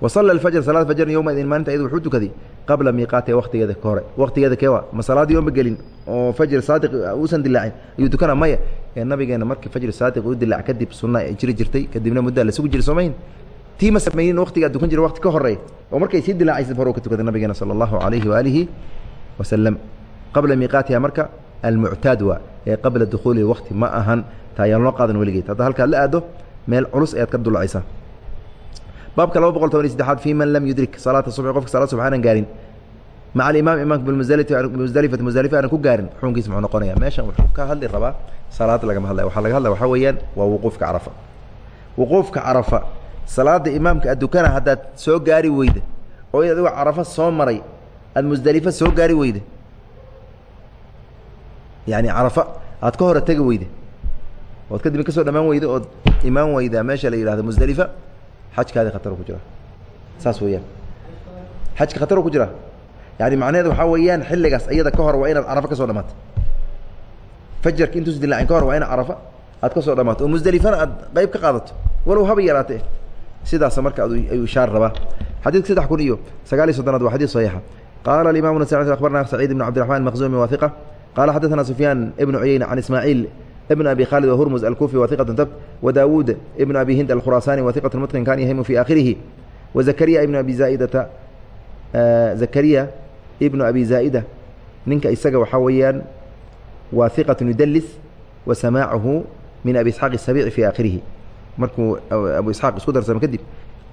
Wa salla alfajr salaad fajrna yowmaidin maalinta iyadu wuxuu tukaday qabla miiqaatiha waqtigeeda ka hore. Waqtigeeda keewa ma salaadii ooma gelin oo fajr saadiq uusan dilaacin ayuu tukana maya ee nabigeena markii fajr saadiq u dilaac kadib sunna ay jiri jirtay kadibna muddaa la sugi jiri soomayn. Tii ma samaynin waqtigaa dukan jira waqti ka horeey oo markay sii dilaacaysa hore ka tukada nabigeena sala allahu calayhi waaalihi wasalam qabla miiqaatiha marka almuctaad waa ee qabla dukhuuli waqti ma ahan taa ayaan loo qaadan weligeed. Hadda halkaad la aado meel culus ayaad ka dulacaysaa baabka laba boqol toban iyo saddexaad fi man lam yudrik salaata subxi qofka salaad subx aanan gaarin maca alimaam imaamka bimusdelifati musdelifa aanan ku gaarin xukunkiisa muxuu noqonaya meeshan wuxuu ka hadli rabaa salaad lagama hadlaya waxaa laga hadlaya waxaa weeyaan waa wuquufka carafa wuquufka carafa salaada imaamka addukana haddaad soo gaari weyda oo in adigoo carafa soo maray aada musdelifo soo gaari weyda yacni carafa aad ka hore tegi weyda ood kadibna ka soo dhamaan weyda ood imaan weydaa meesha la yihahdo musdelifa xajkaadi khataro ku jira saas weeyaan xajka khataro ku jira yani macnaheed waxaa weeyaan xilligaas iyada ka hor waa inaad carafa ka soo dhamaato. Fajarka intuus dilaacin ka hor waa ina carafa aad ka soo dhamaato. Oo musdelifana aad qayb ka qaadato. Walow haba yaraatee. Sidaas marka ayuu ishaar rabaa. Xadiidka saddex kun iyo sagaal iyo soddonaad waa xadid saxiixa. Qaala alimamu nas akhbarna saciid ibn cabdiraxman maqzumi wa hiqa qaala xadaثana sufyaan ibnu cuyeyna can ismaaciil ibn abi khaalid wahurmus alkufi wa hiqat tabt wa daawuud ibn abi hind alkhuraasani wa hiqat mutqin kan yahimu fi aakhirihi. Wa zakariya ibnu abi zaa'ida ninka isaga waxaa weeyaan waa hiqatu yudalis wa samaacuhu min abi isxaaq isabici fi aakhirihi. Markuu abu isxaaq isku darsamo kadib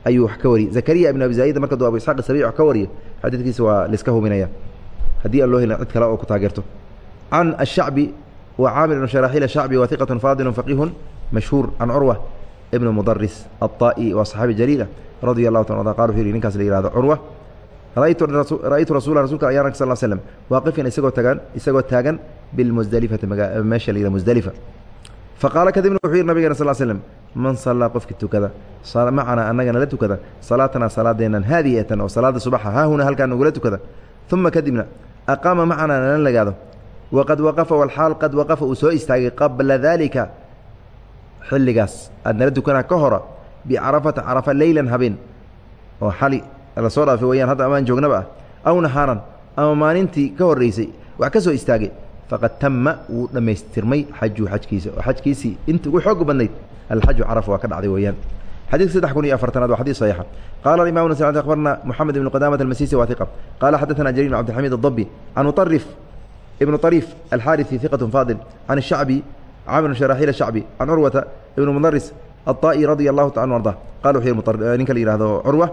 ayuu wax ka wariyey. Zakariya ibn abi zaa'ida marka abu isxaaq isabici wax ka wariyo xadiidkiisa waa laiska hubinaya. Haddii aan loo helin cid kale oo ku taageerto. Can ashacbi wa caamir ibn sharaxiil ashacbi wa hiqatu faadilu faqihun mashhuur can curwa ibn mudaris aلطaa'i waa saxaabi jaliila radia allahu ta qal wuxuu yihi ninkaas la yihahdo curwa ra'aytu rasuula rasulka ayaan sal slm waaqifan isagoo tagaan isagoo taagan bilmusdelifati meesha la musdelifa faqaala kadibna wuxuu yihi nabigeena sal slm man sallaa qofki tukada macanaa annagana la tukada salaatanaa salaadeennan haadiyatan oo salaada subaxa haahuna halkaa nagula tukada uma kadibna aqaama macanaa nala lagaado waqad waqafa walxaal qad waqafa uu soo istaagay qabla daalika xilligaas aad nala tukanaa ka hora bicarafata carafa leylan habeen oo xali lasoo dhaafay wayaan hadda amaan joognaba ah aw nahaaran ama maalintii ka horreysay wax ka soo istaagay faqad tama wuu dhammaystirmay xajuu xajkiisa oo xajkiisii inta ugu xoog badnayd alxaju carafa waa ka dhacday weeyaan xadidka saddex kun iyo afartanaad waa xadid saxiixa qaala imam nas akhbarna moxamed ibn qadamat almasisi wa hiqa qaala xadaثana jariir bn cabdilxamid الdabi can uطarif ibn طariif alxaariثi hiqat faadil can الshacbi camr bn sharaxiil الshacbi can curwata ibn mudaris aلطa'i radia allahu taala arda qala wuxuu yihi ninka la yihahdo curwa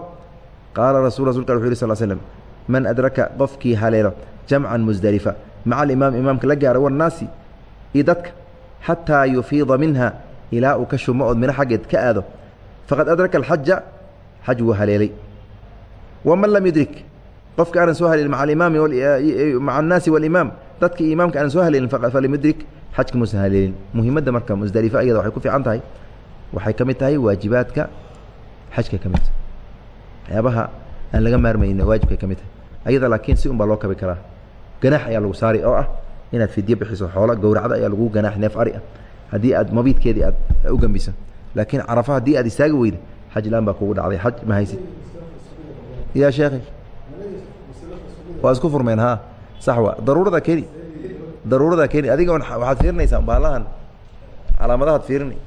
qaala rasul rasulka wuxu yih sal slm man adraka qofkii haleelo jamcan musdelifa maca alimaam imaamka la gaaro wannaasi iyo dadka xataa yufiida minha ilaa uu ka shumo ood xaggeed ka aado faqad adraka alxaja xaj wuu haleelay waman lam yudrik qofka aanan soo haleelin maca alimaami maca annaasi walimaam dadka imaamka aanan soo haleelin falam yudrik xajka muusan haleelin muhimadda marka musdalifa iyada waxay ku fiican tahay waxay ka mid tahay waajibaadka xajkay ka mid tahay waxyaabaha aan laga maarmayna waajibkay ka mid tahay ayada laakiin si un baa loo kabi karaa. Ganaax ayaa lagu saari oo ah inaad fidyo bixiso xoolo gowracda ayaa lagu ganaax neef ari ah. Haddii aad mabiidkeedii aad u gembiso laakiin carafa haddii aad istaagi weyda xaj laan baa kugu dhacday. Xaj ma haysid. Ya sheekhi waa isku furmeen ha sax wa daruurada keeni daruurada keeni. Adiga waxaad fiirinaysaa baalahan. Calaamadahaad fiirini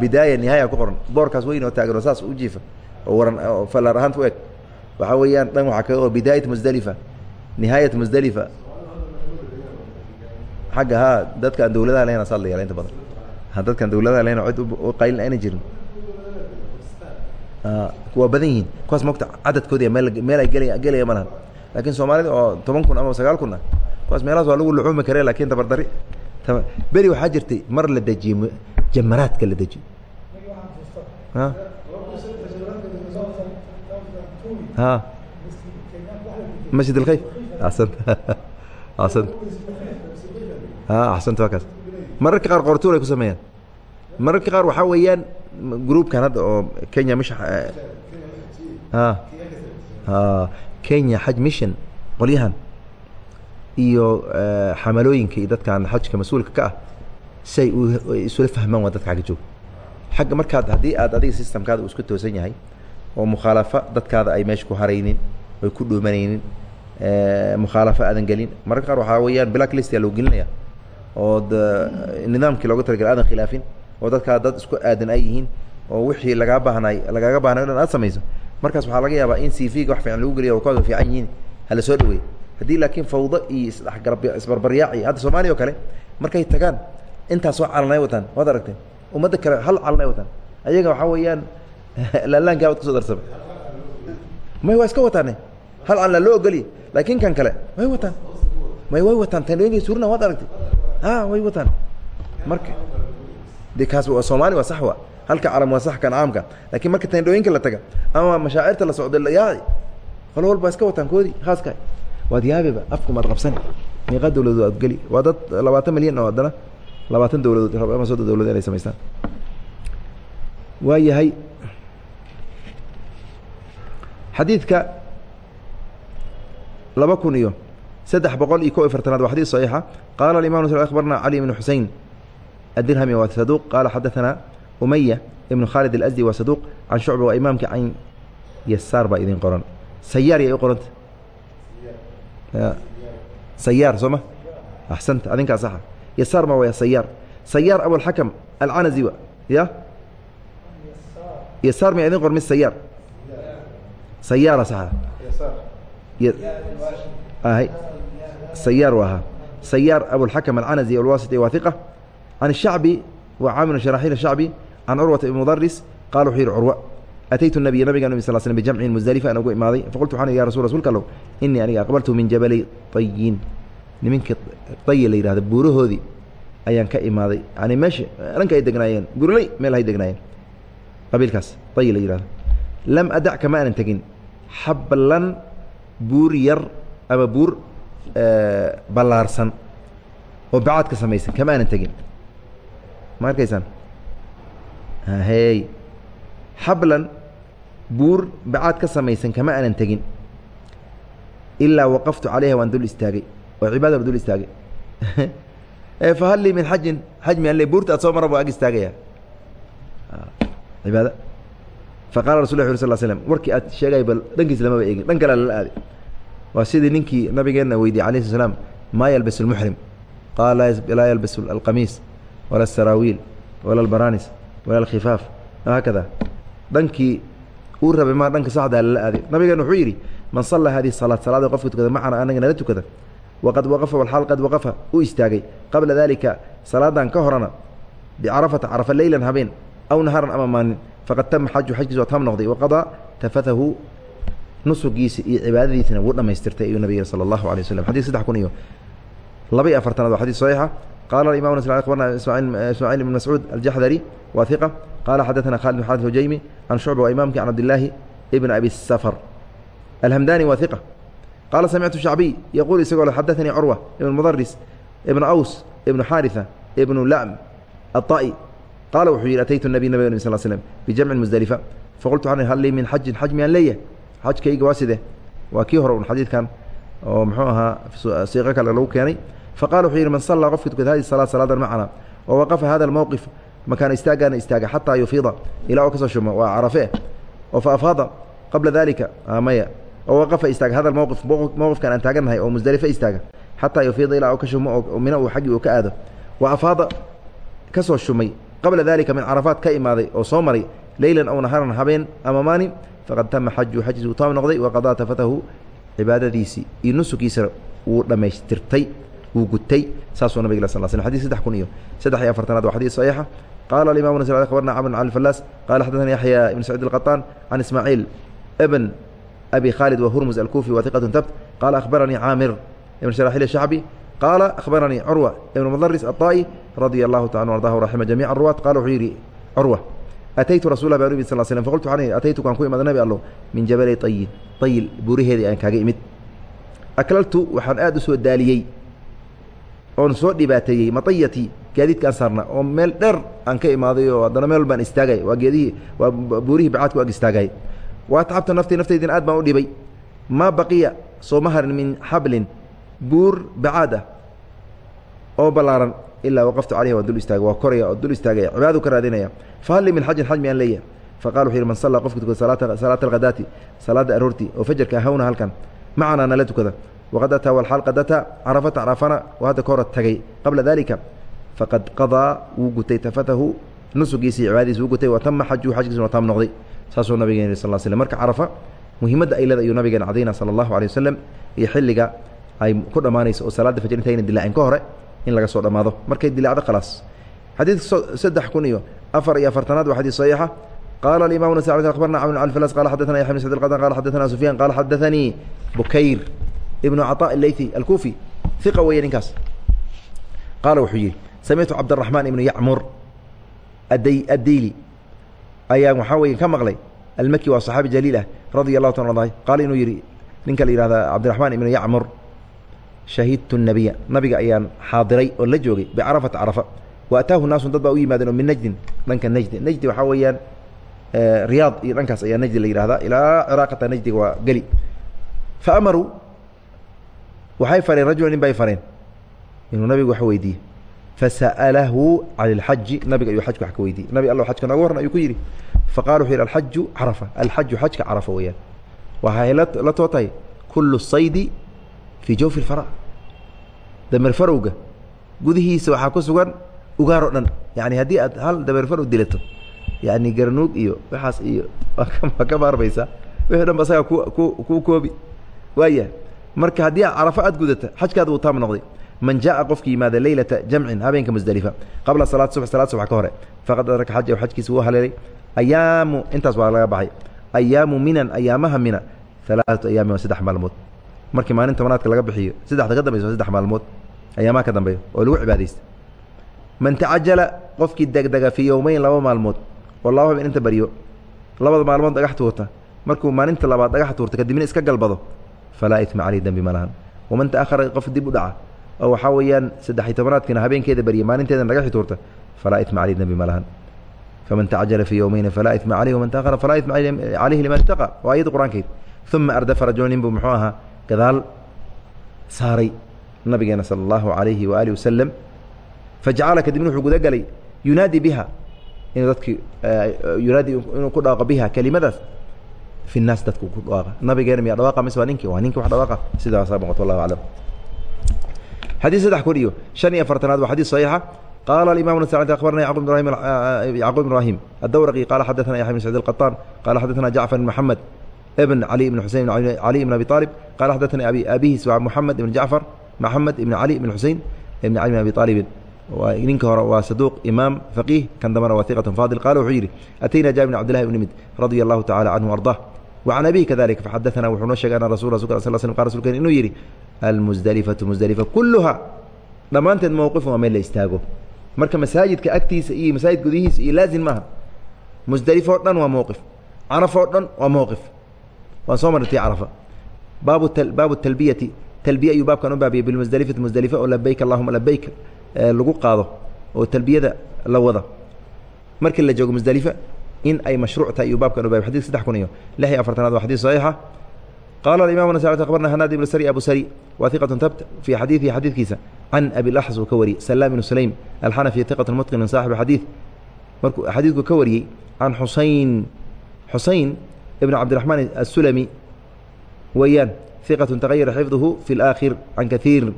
bidaaya nihaaya ku qoran. Boorkaas weyn oo taagan oo saas u jiifa oo waran fallaar ahaanta u eg. Waxaa weeyaan dhan waxaa kaga oo bidaayat musdalifa nihaayat musdalifa. Xagga haa dadka aan dawladaha lahayn asaad la yeela inta badan. Dadkaan dawladaha oo cid u qaylin ayna jirin. Waa badan yihiin kuwaas mogta cadadkoodi meel meel ay gelaya gelaya ma lahan laakiin soomaalida oo toban kun ama sagaal kun ah kuwaas meelahaas waa lagu lucuumi kare laakiin tabardari beri waxaa jirtay mar la dejiye jamaraadka la dejiyo a a masjid alkhayf asant asant a axsanta waa kaas. Mararka qaar qortuur ay ku sameeyaan. Mararka qaar waxaa weeyaan groupkan hadda oo kenya mish a kenya xaj mission qolyahan iyo xamalooyinka iyo dadkan xajka mas'uulka ka ah si ay isula fahmaan waa dadka agga jooga. Xagga markaad haddii aad adiga systemkaada uu isku toosan yahay oo mukhaalafa dadkaada ay meesha ku haraynin oy ku dhuumanaynin mukhaalafo aadan gelin. Mararka qaar waxaa weeyaan black list yaa loo gelinaya oo nidaamkii looga talagalay aadan khilaafin oo dadkaa dad isku aadan ay yihiin oo wixii lagaa baahnay lagaaga baahnay o dhan aad samayso. Markaas waxaa laga yaabaa in c v-ga wax fiican lagu geliya o kuwaas fiican yihiin hala soo dhaweey haddii laakiin fawdo iyo isdhexgarab isbarbaryaac iyo hadda soomaaliya o kale markay tagaan intaasoo calanay wataan waad aragteen? Ummadda kale hal calanay wataan. Ayaga waxaa weeyaan laalaankaa wad ku soo darsama may waa iska wataane? Hal calan loo ogoliye laakiin kan kale way wataan. May way wataan tandhooyinkay suurina waad aragtay. A way wataan. Marka de kaas soomaali waa sax wa halka calam waa sax kan caamka. Laakiin marka tandhooyinka la taga ama mashaacirta la socda yaa qolo walba iska wataan koodii khaaska waad yaabeba afku maad qabsani meeqa dawladood aad geli. Waa dad labaatan milyan oo haddana labaatan dawladood ama soddon dawladood inay samaystaan. Waa yahay xadiidka laba kun iyo saddex boqol iyo ko iyo fartanaad waa xadيث صaحيixa qala الimam أخbarna cali بن xusein الdirhmi waa saduq qala xadaثana umaya ibn khaalid الأsdi waa saduq can shucba waa imaamka can yasaar baa idin qoran sayaar yay u qoranta sayaar soo ma axsanta adinkaa saxa yasaar ma waa sayaar sayaar abوlxakم alcanazi wa ya yasaar ma idin qor mis sayaar sayaara saxda sayaar u ahaa sayaar abulxakam alcanazi alwasiti waahiqa can shacbi waa caamil sharaxiil shacbi can curwata ibn mudaris qaal wuxuu yidhi curwa ataytu nabiya nabiga numi sal sl bijamcin musdalifa aan ugu imaaday faqultu waxaan ya rasul rasuulka allow inii aniga aqbaltu min jabali tayin niminka tayi la yidhahdo buurahoodii ayaan ka imaaday yani meesha ranka ay degnaayeen buurley meel ay degnaayeen qabiilkaas tayi la yidhahdo lam adac kama aanan tegin xablan buur yar ama buur ballaarsan oo bacaad ka samaysan. Kama tegin. Ma arkaysaan? Hey. Xablan buur bacaad ka samaysan kama aanan tegin. Ilaa waqaftu calayha waan dul istaagay oo cibaadana dul istaagay. Fahal lii min xajin xaj mi alle buurta aad soo mara baa ag istaagaya cibaada faqala rasul ll sl slm warkii aad sheegay dhankiis lamaba eegin dhan kale lala aaday waa sidii ninkii nabigeenna weydiye sl slam maa yalbas اlmuxrim qaala laa yalbas alqamiis wala asaraawiil wala albaranis wala alkhifaaf. Haakada dhankii uu rabay ma dhanka saxdaa lala aaday nabigeenna wuxuu yidhi man salla hadihi salaad salaada qofka tukada macana anaga nala tukada. Waqad waqafa walxaal qad waqafa u istaagay. Qabla dalika salaadan ka horana bicarafata carafa leylan habeen aw naharan ama maalin faqad tama xaju xajkiis waa tam noqday waqadaa tafatahu nusugiisi iyo cibaadadiisina wuu dhamaystirtay ayuu nabig sala allahu alay waslm xadis saddex kun iyo laba iyo afartanaad waa xadis saxiixa qala imam abarna ismaaciil ibn mascuud aljaxdari waa hiqa qala xadaثana khalid bn xaad hujaymi can shucba waa imamki can cabdillaahi ibn abi safar alhamdani waa iqa qaala samictu shacbiy yaquul isagoo le xadaanii curwa ibn mudaris ibnu aws ibnu xaariثa ibnu la'm aلطa'i qaala wuxuu yidhi ataytu nabiy nabig sal slm bijamci musdelifa faqultu waxaan hal lii min xajin xaj miyaan leeyahay xajkayga waa side waa kii hore un xadiidkan oo muxuu ahaa siiqo kale lagu keenay faqala wuxuu yidhi man sallaa qofka tukada hadi salaad salaadan macana oo waqafa hada almowqif makaan istaagaana istaaga xataa yufiida ilaa oo ka soo shumo waa carafe oo fa afaada qabla dalika maya oo waqafa istaaga hada mowqif mowqifkan aan taagannahay oo musdelife istaaga xataa yufiida ilaa oo ka shumo oo mina uu xaggii uu ka aado wa afaada ka soo shumay qabla dalika min carafaat ka imaaday oo soo maray leylan aw naharan habeen ama maalin faqad tama xaju xajkiis uu taam noqday waqadaa tafatahu cibaadadiisii iyo nusukiisana wuu dhammaystirtay wuu gutay saasuu nabig sal sl xadis saddex kun iyo saddex iyo afartanaad waa xadis saxiixa. Qaala alimamu nas abarna camr cali fallaas qala xaddaثani yaxya ibn saciid alqaطaan can ismaaciil ibn abi khaalid wahurmus alkufi wa iqat tabt qaala akhbaranii caamir ibn sharaxil shacbi qaala akhbaranii curwa ibnu madaris aطaa'i radia allahu taala ardahu raxima jamiica ruwaat qala wuxuu yidhi curwa ataytu rasulah baan u imid sal slm faqultu waxaan yidhi ataytuka aan ku imada nabi allo min jabali ayil tayil buuraheedii aan kaaga imid aklaltu waxaan aad u soo daaliyey oon soo dhibaateeyey matayatii gaadiidkaan saarna oo meel dheer aan ka imaaday oo haddana meel baan istaagay waa geedihii waa buurihii bacaadka ag istaagay waa tacabta naftii naftaydina aad baan u dhibay maa baqiya soo ma harin min xablin buur bacaad ah oo ballaaran ilaa waqaftu calayha waan dul istaagay waa koraya oo dul istaagaya cibaadadu ka raadinaya. Fahal li min xajin xaj miyaan leeyahay? Faqala wuxu yidhi man sallaa qofka tukada salaata alkhadaati salaadda aroortii oo fajarka ahawna halkan. Macanaa nala tukada. Waqad ataa walxaal qad ataa carafata carafana oo hadda ka hora tagay. Qabla dalika faqad qadaa wuu gutay tafatahu nusugiisii cibaadadiisi wuu gutay wa tama xajuhu xajkiisuna taam noqday. Saasuu nabigeen yidhi sal slm marka carafa muhiimadda ay leeda ayuu nabigeena cadayna sala allahu alay wasalam iyo xilliga ay ku dhammaanayso oo salaadda fajr intayna dilaacin ka hore in laga soo dhammaado. Markay dilaacdo khalaas. Xadiidka saddex kun iyo afar iyo afartanaad waa xadiis saxiixa. Qaala alimamu nas akhbarna camr al falas qala xadathana yaxya bn sacid alqadan qala xadathana sufyan qala xadathanii bukayr ibnu caطa aleythi alkufi iqa weeye ninkaas. Qaala wuxuu yidhi samictu cabdiraxmaan ibnu yacmur aday addeyli ayaan waxaa weeye ka maqlay almaki waa saxaabi jaliil ah radia allahu ta arda qaala inuu yidhi ninka la yihahda cabdiraxmaan ibnu yacmur shahidtu nabiya nabiga ayaan xaadiray oo la joogay bicarafata carafa wa ataahu dad baa u yimaadeen oo min najdin dhanka najdi najdi waxaa weeyaan riyaad iyo dhankaas ayaa najdi la yihahdaa ilaa ciraaqata najdiga waa geli. Fa amaruu waxay fareen rajulan nin bay fareen. Inuu nabigu wax weydiiye fasa'alahu can اlxaji nabiga ayuu xajka wax ka weydiiyey. Nabi alla xajka nooga warran ayuu ku yidhi. Faqala wuxu yidhi alxaju carafa alxaju xajka carafa weeyaan. Waxay la too tahay saydi fii jawfi اlfara damer farowga gudihiisa waxaa ku sugan ugaar o dhan. Yani haddii aad hal damer farow dilato yani garnuug iyo waxaas iyo waa ka maarmaysaa. Wixi dhan ba asaga ku ku koobi. Waaya marka haddii carafo aad gudata xajkaada wuu taam noqday. Man jaءa qofki yimaada leylata jamcin habeenka musdelifa qabla salaat subx salaad subx ka hore faqad adraka xaja xajkiisa wuu haleelay. Ayaamu intaas waa laga baxay. Ayaamu minan ayaamaha mina alaaatu ayaamin waa saddex maalmood. Markii maalin tobanaadka laga bixiyo saddexda ka dambaysa waa saddex maalmood ayaamaha ka dambeeya oo lagu cibaadaysta man tacajala qofkii degdega fii yowmeyn laba maalmood oo laba habeen inta baryo labada maalmood dhagax tuurta markuu maalinta labaad dhagax tuurta kadibna iska galbado falaa ima caleyh dembi ma lahan. Waman taahara qof dib u dhaca oo waxaa weeyaan saddex-iyo tobanaadkiina habeenkeeda barya maalinteedana dhagaxi tuurta falaa ima caleyh dembi ma lahan. Faman tacajala fii yowmeyni falaa ima caleyh waman taahara falaa ima caleyhi liman itaqa waa ayadda qur'aankeed. Uma ardafa rajulun nin buu muxuu ahaa gadaal saaray nabigeena sala allahu calayhi waaalih wasalam fajacala kadibna wuxuu guda galay yunaadi biha inuu dadki yunaadi inuu ku dhawaaqo biha kelimadaas fi dadku ku dhawaaqa. Nabigeena miyaa dhawaaqa? Mise waa ninki waa ninki wax dhawaaqa? Sidaasaa noqoto wallahu aclam. Xadiis saddex kun iyo shan iyo afartanaad waa xadiis saxiixa maxamed ibn cali ibn xusein ibn cali bn abi aalibin ninka hore waa saduuq imaam faqiih kan dambana waa iqatun faadil qaala wuxuu yidhi atayna jaabir bn abdillahi ibn mid radia allahu tacala canhu ardah. Wacan abihi kadalika faxadaanaa wuxuu noo sheegay ana rasul sal sl qa rasulken inuu yidhi almusdelifatu musdelifa kulluhaa dhammaanteed mowqifun waa meel la istaago. Marka masaajidka agtiisa iyo masaajid gudihiisa iyo laazim maaha. Musdelifoo dhan waa mowqif carafoo dhan waa mowqif waan soo marnatay carafa. Baabu talbiyati talbiya ayuu baabkan u baabiyay bilmusdelifati musdelife oo labeyk allahuma labeyk lagu qaado oo talbiyada la wada markii la joogo musdelife in ay mashruuc tahay ayuu baabkan u babiy xadidka saddex kun iyo lix iyo afartanaad waa xadis saxiixa. Qaala aimam nas abarna hanaad ibnu sari abu sari wa iqatu tabt fii xadiidihi xadiidkiisa can abilaxs uu ka wariyey salaam ibnu sulaym alxanafi iqatu mutqinin saaxibu xadiid markuu xadiidku ka wariyey can xusayn xusayn ibn cabdiraxmaan asulami weeyaan iqatu tagayara xifduhu fi اlaakhir can kaiir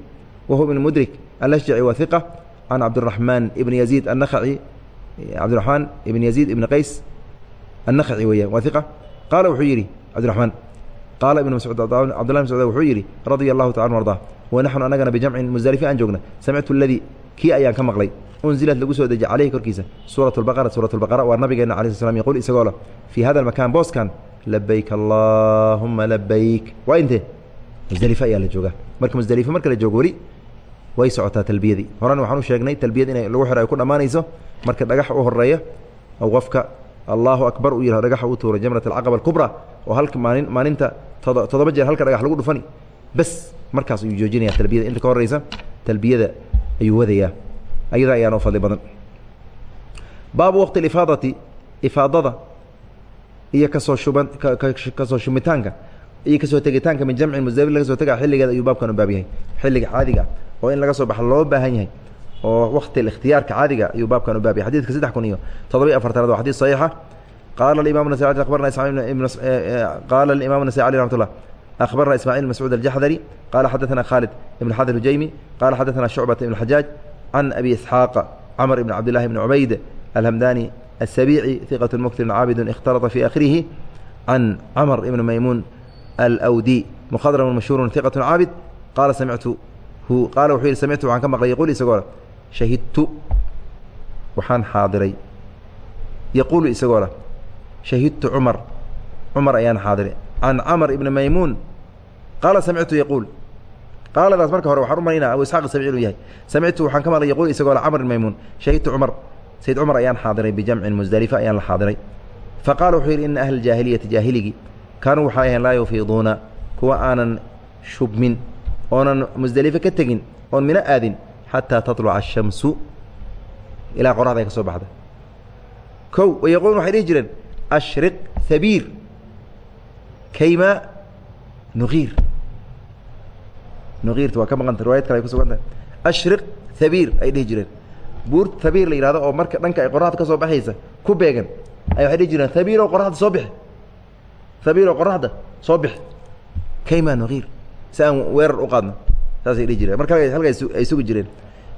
wahuwa ibn mudrik alashjaci wa iqa can cabdiraxmaan ibn yaziid annakhaci cabdiraxmaan ibn yaziid ibn qays annakhaci weeyaan waa iqa qaala wuxuu yidhi cabdiraxmaan qaala ibn mascuud cabdullah mascuud wuxuu yidhi radia allahu taala arda wanaxnu anagana bijamcin musdalifi aan joogna samictu aladii kii ayaan ka maqlay unzilad lagu soo dejiye caleyhi korkiisa suurat lbaqara suurat lbaqara waa nabigeena alai sl slam yaquul isagoo le fii hada makan booskan labayk allaahuma labayk waa intee? Musdelife ayaa la joogaa marka musdelife marka la joogo weli way socotaa talbiyadii. Horena waxaan u sheegnay talbiyad inay lagu ay ku dhammaanayso. Marka dhagax u horreeya oo qofka allahu akbar uu yihah dhagaxa u tuura jamrat alcaqaba alkubra oo halka maalin maalinta toddoba jeer halka dhagax lagu dhufani. Bes markaas ayuu joojinaya talbiyada. Inta ka horeysa talbiyada ayuu wadayaa. Ayada ayaana u fadli badan. Baabu waqti ifaadati ifaadada iyo kasoo shuban kasoo shumitaanka iyo kasoo tegitaanka min jamci musdali laga soo tega xilligeeda ayuu baabkan u baab yahay xilliga caadiga oo in laga soo baxa loo baahan yahay oo wakti ikhtiyaarka caadiga ayuu baabkan u baab yahay xadidka saddex kun iyo toddobiy afartanaad waa xadis saxiixa qaala imam nas abarna qaala imam nasai alي ramat llah أخبرنا إسماعيل مسعود الجحdري قال xدثنا خالد بن حdر الجيمي قال xدثنا شعبة بن الحجاج عن أبي إسحاق عمر بن عبد الله بن عبيد الهمداني السبيعي ثقة مكتر عابد اختلط في آخره عن عمر بن ميمون الأودي مخضرم مشهور ثقة عابد قال سمعته قال وxuu yihi سمعت waxaan ka mقلay يقول isagoo le شhahidtu waxaan xaadiray يقuل isagoo leh شhahidtu cمر cمر ayaan xaadiray can camr ibni maymuun qaala samictu yaquul qaaladaas marka hore waxaan u malaynaa abu isxaaq sabici inuu yahay samictu waxaan ka maqlay sayd cumar ayaan xaadiray bijamcin musdalifa ayaan la xaadiray. Fa wuxuu yidhi ina ahla jaahiliyati jaahiligii kaanuu waxay ahayn laa yufiiduuna kuwa aanan shubmin oonan musdelife ka tegin oon mina aadin xataa taطluca ashamsu ilaa qoraxda ay ka soo baxda kow wayaquulun waxay dhihi jireen ashriq habiir kayma nuqiir nuqiirta waa ka maqanta riwayad kale ay ku sugan tahay. Ashriq habiir ay dhihi jireen buur tabiir la yidhahdo oo marka dhanka ay qoraxda ka soo baxaysa ku beegan. Ay waxay dhihi jireen habiirow qoraxda soo bixi. Habiirow qoraxda soo bixi. Kayma nuqiir si aan weerar u qaadno saasay dhihi jireen. Marka halkaas ay sugi jireen.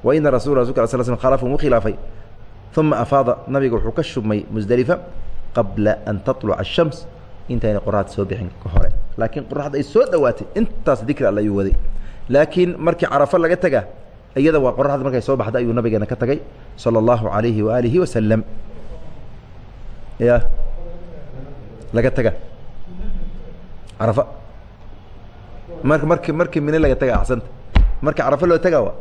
Wa ina rasul rasulka al sl sl u khilaafay. Uma afaada nabiga wuxuu ka shubmay musdelifa qabla an tatluca الshams intaynay qoraxda soo bixin ka hore. Laakiin qoraxda ay soo dhowaatay intaas dikri alla ayuu waday. Laakiin markii carafo laga tega iyada waa qoraxda markay soo baxda ayuu nabigeena ka tagay salى اllahu عalayhi waalihi wasalam ya laga tega carafa marka marki markii mine laga tega axsanta marka carafo loo tega wa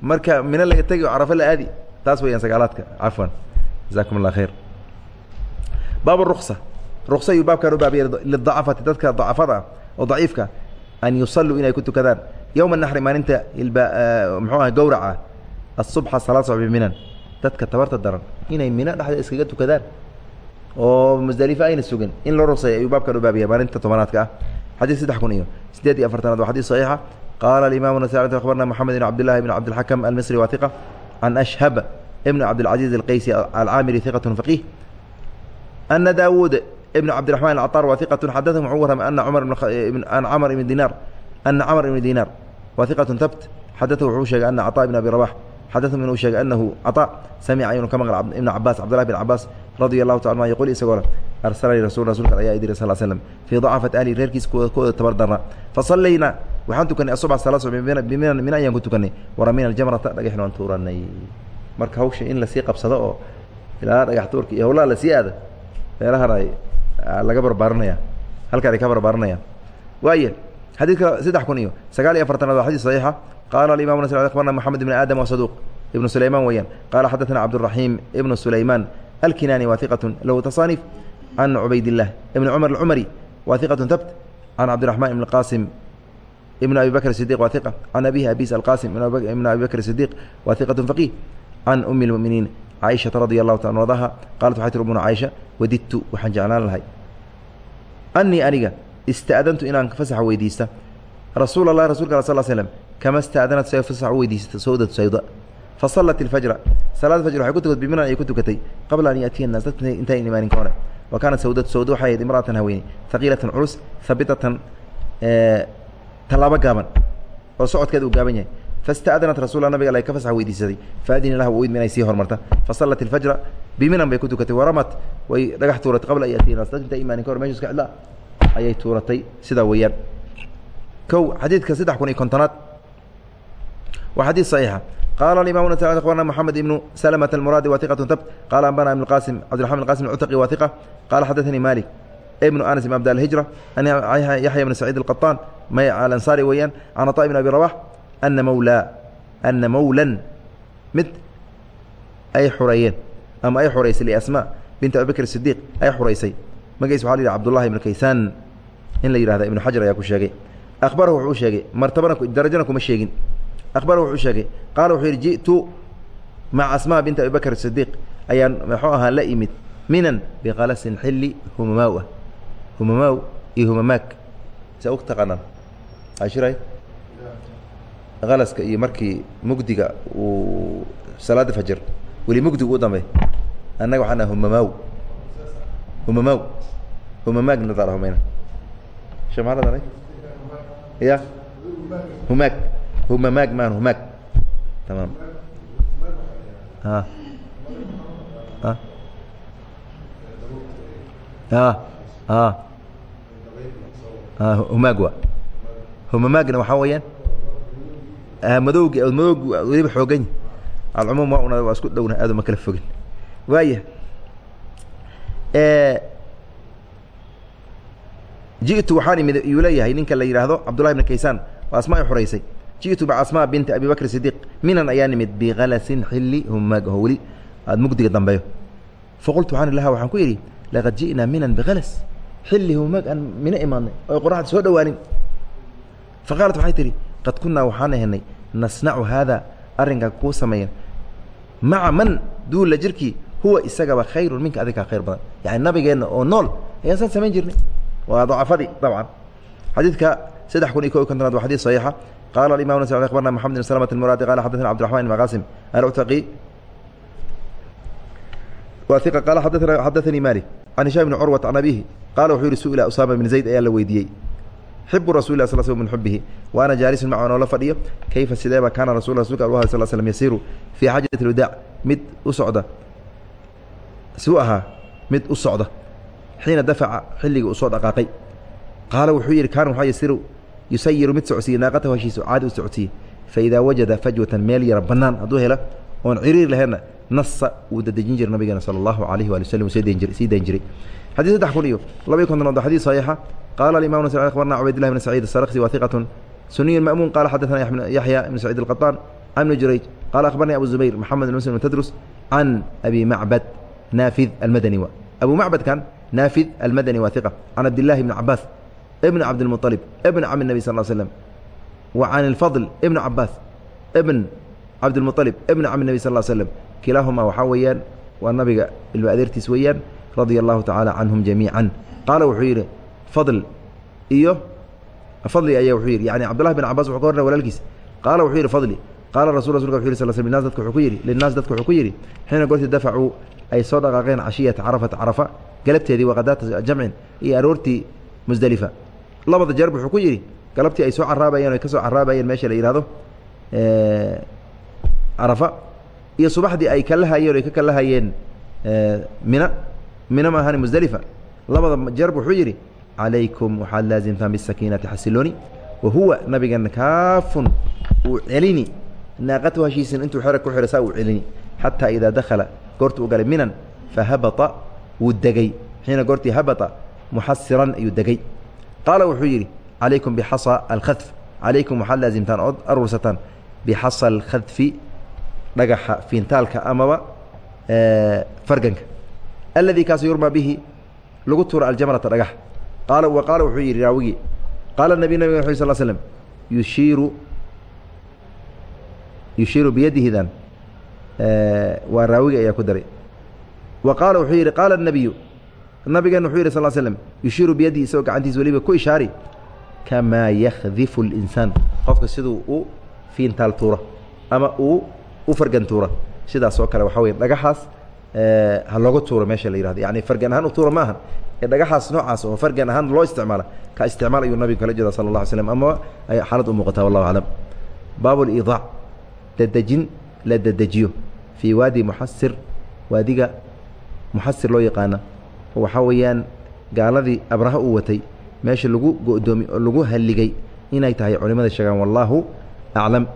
marka mine laga tegi o carafo la aadi taas weyaan sagaalaadka cafwan jazakum اllah khayr baab الruksa ruksa ayuu baabkan u baabiyay lidacafati dadka dacafada ah oo daciifka an yusalluu inay ku tukadaan yowma nahri maalinta muxuu aha gowraca asubxa salaa sobi minan dadka tabarta daran inay mino dhexda iskaga tukadaan oo musdalifo ayna sugin in loo ruqsay ayuu baabkan u baabiya maalinta tobanaadka ah xadiid saddex kun iyo sideed iyo afartanaad waa xadiid saxiixa qaala alimamu nasai akhbarna moxamed ibn cabdillahi ibn cabdilxakam almisri waa hiqa can ashhab ibn cabdilcaziiz alqaysi alcaamiri hiqatun faqiih ana daawuud ibn cabdiraxman alcatar waa hiqatun xadathum wuxuu warramay ana cumar an camar ibn dinaar ana camar ibn dinaar wa iqatun tabt xadata wuxuu sheegay ana caطa ibn abi rabax xadata inuu sheegay anahu caطa samica inuu ka maqla ibna cabaas cabdulahi bn cabaas radia allahu taala anuma yqul isagoo le arsalanii rasul rasulkan ayaa idiri sal slm fii dacafati ahli reerkiisa kooda tabardarna fasalayna waxaan tukanay asubx sala biminan mina ayaan ku tukanay. Waramina aljamrata dhagaxna aan tuuranay. Marka hawsha in la sii qabsado oo ilaa dhagax tuurka iyo hawlaha la sii aado meelahana ah, laga barbaarinaya halkaana ka barbaarinaya waaya xadiidka saddex kun iyo sagaal iyo afartanaad waa xadis saxiixa qaala alimam nasr abarna moxamed ibn aadam wasaduuq ibnu sulayman weeyaan qaala xadaثna cabduraxiim ibnu sulayman alkinaani wa iqatu lahu tasaaniif can cubaydillaah ibni cumar alcumari wa iqatu tabt can cabdiraxmaan ibn qaasim ibn abi bakr sidiq wa iqa can abihi abis alqaasim ibn abi bakr sidiq wa iqatu faqiih can umi اlmuminiin caaishata radia allahu taala ardaha qaalat waxay tir umuna caaisha wadidtu waxaan jeclaan lahay anii aniga ista'dantu inaan fasaxa weydiista. Rasuul اlahi rasulka al sl slm kama staadanat say fasax u weydiisata sayda fasalat ilfajra salaad fajr waxay ku tukatay biminan ay ku tukatay. Qabla an yaatiya naas dadka intayn imaanin ka hore. Wa kaanat sawdatu sawda waxay ahayd imra'atan haweeney haqiilatan culus habitatan tallaabo gaaban oo socodkeeda uu gaaban yahay. Fasta'danat rasuula nabiga alla ka fasax weydiisaday. Faadina laha uid inay sii hormarta. Fasalat ilfajra biminan bay ku tukatay waramat way dhagax tuuratay qabla an yaatiya naas dadka inta imaanin ka hore meesha iska cidla ayay tuuratay sidaa weeyaan kow xadiidka saddex kun iyo kontonaad waa xadiid صaxiixa qala imam abarna mxamed ibnu slmة اmuraadi wa iqaة tabt qala ambana ibn qasim cabdiرaحman bn qasim cutqi wa iqa qala xadaثanii malik ibnu anas ibn abd alhijra an yaxya bn saciid الqaطaan may alanصari weeyaan can aطa bn abi rabax ana mawla ana mawlan mid ay xureeyeen ama ay xureysay liasma bint abi bakr sidiq ay xureysay magaciis waxa la yidhi abdullahi ibn kaysaan in la yihahda ibnu xajar ayaa ku sheegay. Akhbarahu wuxuu sheegay martabana darajana kuma sheegin. Akhbarahu wuxuu sheegay qaala wuxuu yidhi ji'tu maca asmaa binta abi bakr sidiiq ayaan muxuu ahaa la imid minan biqalasin xilli humamaaw ah humamaaw iyo humamaag sa u taqaanaan ashiray qalaska iyo markii mugdiga uu salaada fajr weli mugdigu u dambey annaga waxaan humamaaw humamaaw humamaagna daarahmayna shee maxaa la daray ya humaag humamaag maan humaag tamaam humaag wa humamaagna waxaa weeyaan madowgi madowgi weliba xoogan alcumuum waa una waa isku dhowna aad uma kala fogin waaya ji'tu waxaan imid yuu leeyahay ninka la yidhaahdo cabdullahi bn kaysaan waa asmaa i xoreysay ji'tu maca asmaa binti abi bakr sidiiq minan ayaan imid bikalasin xilli humaag aho weli aad mugdiga dambeeyo faqultu waxaan laha waxaan ku yidhi laqad ji'naa minan bikalas xilli humaag aan mina imaadnay oy qoraxda soo dhowaanin. Faqaalat waxay tihi qad kunaa waxaan ahenay nasnacu haada arrinkaa kuu sameeya. Maca man duulla jirkii huwa isagaba khayrun minka adigaa khayr badan. Yani nabigeenna oo nool ayaan saan samayn jirnay waa dacafadii dabcan xadiidka saddex kun iyo ko iyo kontonaad waa xadid صaxiixa qala imam nas abarna mxamed bn slmt اmuraadi qala xadaثna cbdiرaحman ibn qasim alctaqi wa iqa qala xadaثanii malik can hisham bn curwat can abihi qala wuxuu yihi su'ila usama bn zayd ayaa la weydiiyey xibu rasul lah sl sl min xubihi wa ana jaalisun maca noo la fadhiyo kayfa sideeba kaana rasul rasulka al sl slm yasiiru fii xaajat اlwadaac mid u socda suu ahaa mid u socda xiina dafaca xilliga uu soo dhaqaaqay. Qaala wuxuu yidhi kaana waxaa yasiru yusayiru mid socodsiiye naaqatahu heshiisu caadi u socodsiiye faidaa wajada fajwatan meel yara bannaan hadduu helo oon ciriir laheynna nasa wuu dadejin jiray nabigeena sala allahu alayhi waali waslm sii dayn jiray xadii saddex kun iyo laba iyo kontonood xadii saxiixa. Qaala alimam nas akhbarna cubaydillahi bn saciid asarksi wa hiqatun suniy ma'muun. Qala xadaثana yaxya ibn saciid alqaطaan can ibni jurayj. Qala akhbarnii abu zubayr maxamed bn muslim bn tadrus can abi macbad naafid almadani wa. Abu macbad kan naafid almadani waa iqa can cabdillahi bni cabaas ibn cabdilmuطalib ibn cami nebi sal slm wa can ilfadl ibn cabaas ibn cabdilmuطalib ibn cami nebi sal slm kilaahumaa waxaa weeyaan waa nabiga ilma adeertiis weeyaan radia allahu tacaala canhum jamiican qaala wuxuu yidhi fadl iyo fadli ayaa wuxuu yidhi yani cabdullahi bin cabas wuxuu ka warnay walaalkiis qaala wuxuu yidhi fadli qaala rasul rasulka wuxu yhi sl sl nas dadka wuxuu ku yidhi linnaas dadka wuxuu ku yidhi xiina goortii dafacuu ay soo dhaqaaqeen cashiyata carafata carafa galabteedii waqadaata jamcin iyo aroortii musdelifa labada jeer wuxuu ku yidhi galabtii ay soo caraabayeen ay ka soo caraabayeen meesha la yihahdo carafa iyo subaxdii ay kalahayeen o ay ka kalahayeen mina. Mina ma ahani musdelifa labada jeer wuxuu yidhi calaykum waxaad laasimtaan bisakiinati xasilooni wa huwa nabigeena kaafun uu celini. Naaqatu heshiisin intuu xero ku xiro saa uu celini. Xataa idaa dakhala goortu u galay minan fahabata wuu degey xiina goortii habata muxasiran ayuu degey qaala wuxuu yidhi calaykum bixasa alkhadf. Calaykum waxaad laasimtaan ood aruursataan bixasa alkhadfi dhagaxa fiintaalka amaba farganka. Alladii kaas yurmaa bihi lagu tuuro aljamrata dhagax. Qaala wa qaala wuxuu yidhi raawigii qaala nabiy nabig uu sal slm yushiiru yushiiru biyadihidan waa raawiga ayaa ku daray wa qaala wuxuu yidhi qaala nabiyu nabigeenna wuxuu yidhi sal slm yushiiru biyaddi isagoo gacantiisa weliba ku ishaari kamaa yakhdifu linsaan qofka siduu u fiintaal tuura ama uu u fargan tuura sidaas oo kale waxaa weya dhagaxaas eh, ha looga tuuro meesha la yihahdo yani fargan ahaan u tuura ma aha. Ee dhagaxaas noocaas oo fargan ahaan loo isticmaala ka isticmaal ayuu nabigu kala jeeda sala allah al slm ama ay xaalad u muuqataa wallahu aclam. Baab liidaac dadejin la dadejiyo fii waadi muxasir waadiga muxasir loo yaqaana. Waxaa weeyaan gaaladii abraha uu watay meesha lagu go'doomi oo lagu halligay inay tahay culimada sheegaan wallaahu aclam.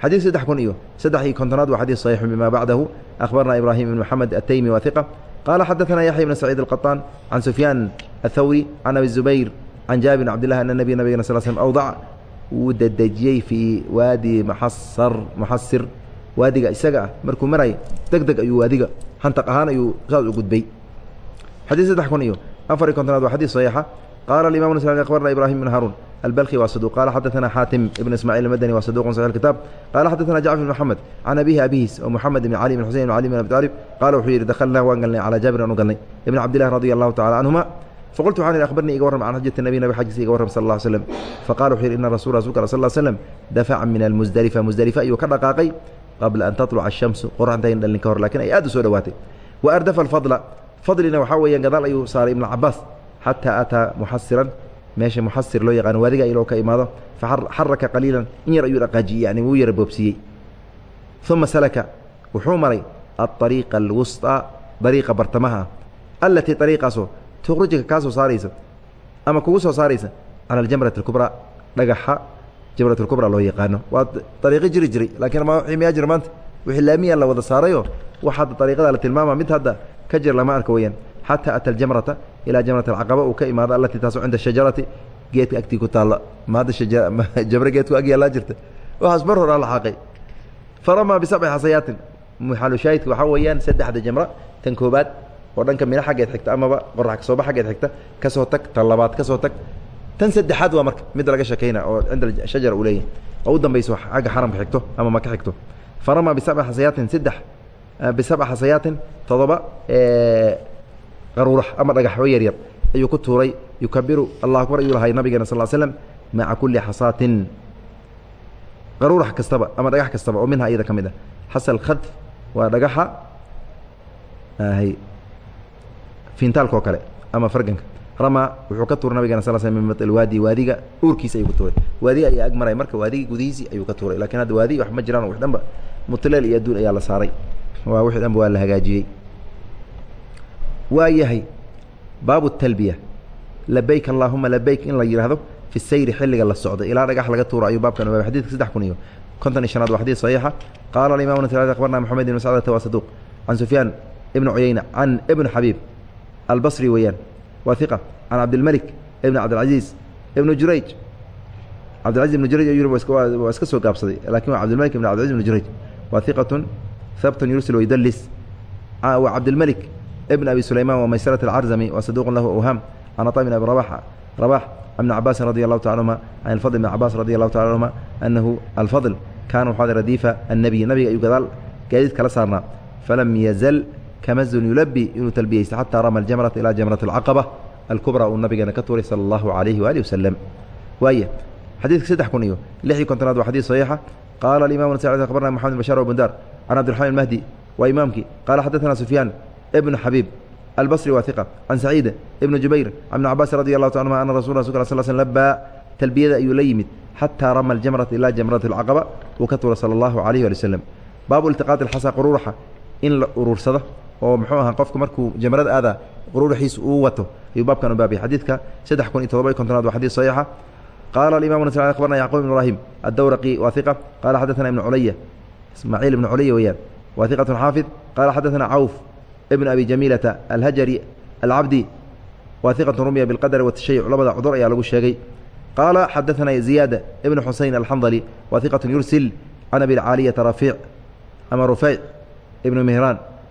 Xadiid saddex kun iyo saddex iyo kontonaad waa xadiid saxiixu bima bacdahu. Akhbarna ibraahim ibn moxamed ataymi wa hiqa qaala xadaثana yaxya ibn saciid alqaطaan can sufyaan athawri can abi zubayr can jaabir cabdillahi ana nabiy nabigana sal slm awdac wuu dedejiyey fii waadi muxasar muxasir waadiga isaga ah. Markuu maray deg ayuu waadiga hantaq ahaan ayuu saas u gudbay xadiid saddex kun iyo afar iyo kontonaad waa xadiid saxiixa qaala imam akhbarna ibrahim bn haruun البلخي وصدوق قال حدثنا حاتم بن اسماعيل المدني وصدوق صحيح الكتاب قال حدثنا جعفر بن محمد عن أبيه أبيهس ومحمد بن علي بن حسين بن علي بن أبي طالب قال وحير دخلنا وانقلنا على جابر وقلنا ابن عبد الله رضي الله تعالى عنهما فقلت عن أخبرني إيقورم عن حجة النبي نبي حجة إيقورم صلى الله عليه وسلم فقال وحير إن الرسول رسولك صلى الله عليه وسلم دفع من المزدلفة مزدلفة أيوة كرقاقي qabla an taluca ashamsu qoraxda in dhalin ka hor laakiin ay aad u soo dhowaatay wa ardafa alfadla fadlina waxaa weeyaan gadaal ayuu saaray ibn cabaas xataa aataa muxasiran meesha muxasir loo yaqaano waadiga iloo ka imaado faxaraka qaliilan in yar ayuu dhaqaajiyey yani wuu yara boobsiiyey uma salaka wuxuu maray aariiqa alwusطa dariiqa bartamaha ah allatii ariiqaasoo tuqrijika kaa soo saaraysa ama kugu soo saaraysa cala aljamrati اlkubraa dhagaxa jamrat اlkubra loo yaqaano. Waa ariiqo jiri jiray laakiin miyaa jira maanta? Wixii laamiya la wada saarayo? Wax hadda ariiqada la tilmaama mid hadda ka jir lama arka weyaan xata ata aljamrata ilaa jamrat alcaqaba uu ka imaado allatii taasoo cinda shajarati geedka agtii ku taalla. Maadda jamre geedku ag yaallaa jirta. Waxaas mar hor a laxaaqay faramaa bisabci xasayaatin. Muxalushaahidka waxaa weeyaan saddexda jamra tan koobaad oo dhanka mina xaggeed xigta amaba qorax kasooba xaggeed xigta ka soo tag tan labaad ka soo tag tan saddexaad waa marka midda laga shakayna oo cinda shajara uu leeyahay. Oo u dambayso xagga xaramka xigto ama maka xigto. Faramaa bisabci xasayaatin saddex bisabci xasayaatin todoba qaruurax ama dhagaxoo yaryar ayuu ku tuuray. Yukabiru allah akbar ayuu lahay nabigeena sal slm maca kulli xasaatin. Qaruurax kastaba ama dhagax kastaba oo minha iyada ka mid ah. Xasal khadf waa dhagaxa fiintaalka oo kale ama farganka rama wuxuu ka tuuray nabigeena sal sl min waadi waadiga uurkiisa ayuu ka tuuray. Waadiga ayaa ag maray marka waadiga gudihiisii ayuu ka tuuray laakiin hadda waadi wax ma jiraan wax dhanba mutleel iyo adduun ayaa la saaray. Waa wixii dhanba waa la hagaajiyey. Waa yahay baabu talbiya. Labayk allaahuma labayk in la yidhaahdo fi sayri xilliga la socdo. Ilaa dhagax laga tuuro ayuu baabkan ogaabay xadidka saddex kun iyo konton iyo shanaad waa xadiid saxiixa. Qaala alimam akhbarna moxamed ibn sacdata waa saduuq can sufyaan ibni cuyeyna can ibn xabiib albasri weeyaan waa iqa can cabdilmelik ibn cabdilcaziiz ibnu jurayj. Cabdilcaziz ibnu jurayj ayuu waa iska soo gaabsaday. Lakin waa cabdilmalik ibn cabdilcaziz ibnu jurayj. Waa iqatun habtun yursil waydalis ah, waa cabdilmelik ibn abi sulayman wa maysarat alcarzami wa saduqun lahu awham can ataa bin abi rabax rabax ibn cabaasin radi allahu taala anhuma can alfadl ibn cabaas radi allahu taala anhuma anahu alfadl kaana waxaad radiifa annebiy nabiga ayuu gadaal gaadiid kala saarnaa. Falam yazal amazun yulabi inuu talbiyeysa xataa rama jamrata ilaa jamrat alcaqaba alkubra uu nabigeena ka tuuray sala allahu alayhi waali wasalam waaya xadiidka saddex kun iyo lix iyo kontonaad waa xadiid saxiixa qaala alimamu nasai abarna moxamed bashaar wabundaar can cabdiraxman almahdi waa imaamkii qaala xaddaثna sufyaan ibnu xabiib albasri waa iqa can saciid ibni jubayr can ibni cabaasi radi allahu ta anuma ana rasul rasul ka sl sl labaa talbiyada ayuu la yimid xataa rama aljamrata ilaa jamrati alcaqaba uu ka tuuray sala allahu alayh waali wasalam baabu iltiqaati alxasa quruuraxa in la uruursada باب التقاط الحصى قرورحة إن أرور صده ومحوها قفك مركو جمرة آذا قرور حيس قوته يباب كانوا بابي حديثك سدح كون إتضبي كنت نادو حديث صحيحة قال الإمام النسائي أخبرنا يعقوب بن إبراهيم الدورقي واثقة قال حدثنا ابن علية إسماعيل بن علية ويان واثقة حافظ قال حدثنا عوف ابن أبي جميلة الهجري العبدي واثقة رمي بالقدر والتشيع لبدا عذر يا لغو شيغي قال حدثنا زياد ابن حسين الحنظلي واثقة يرسل عن أبي العالية رفيع أما رفيع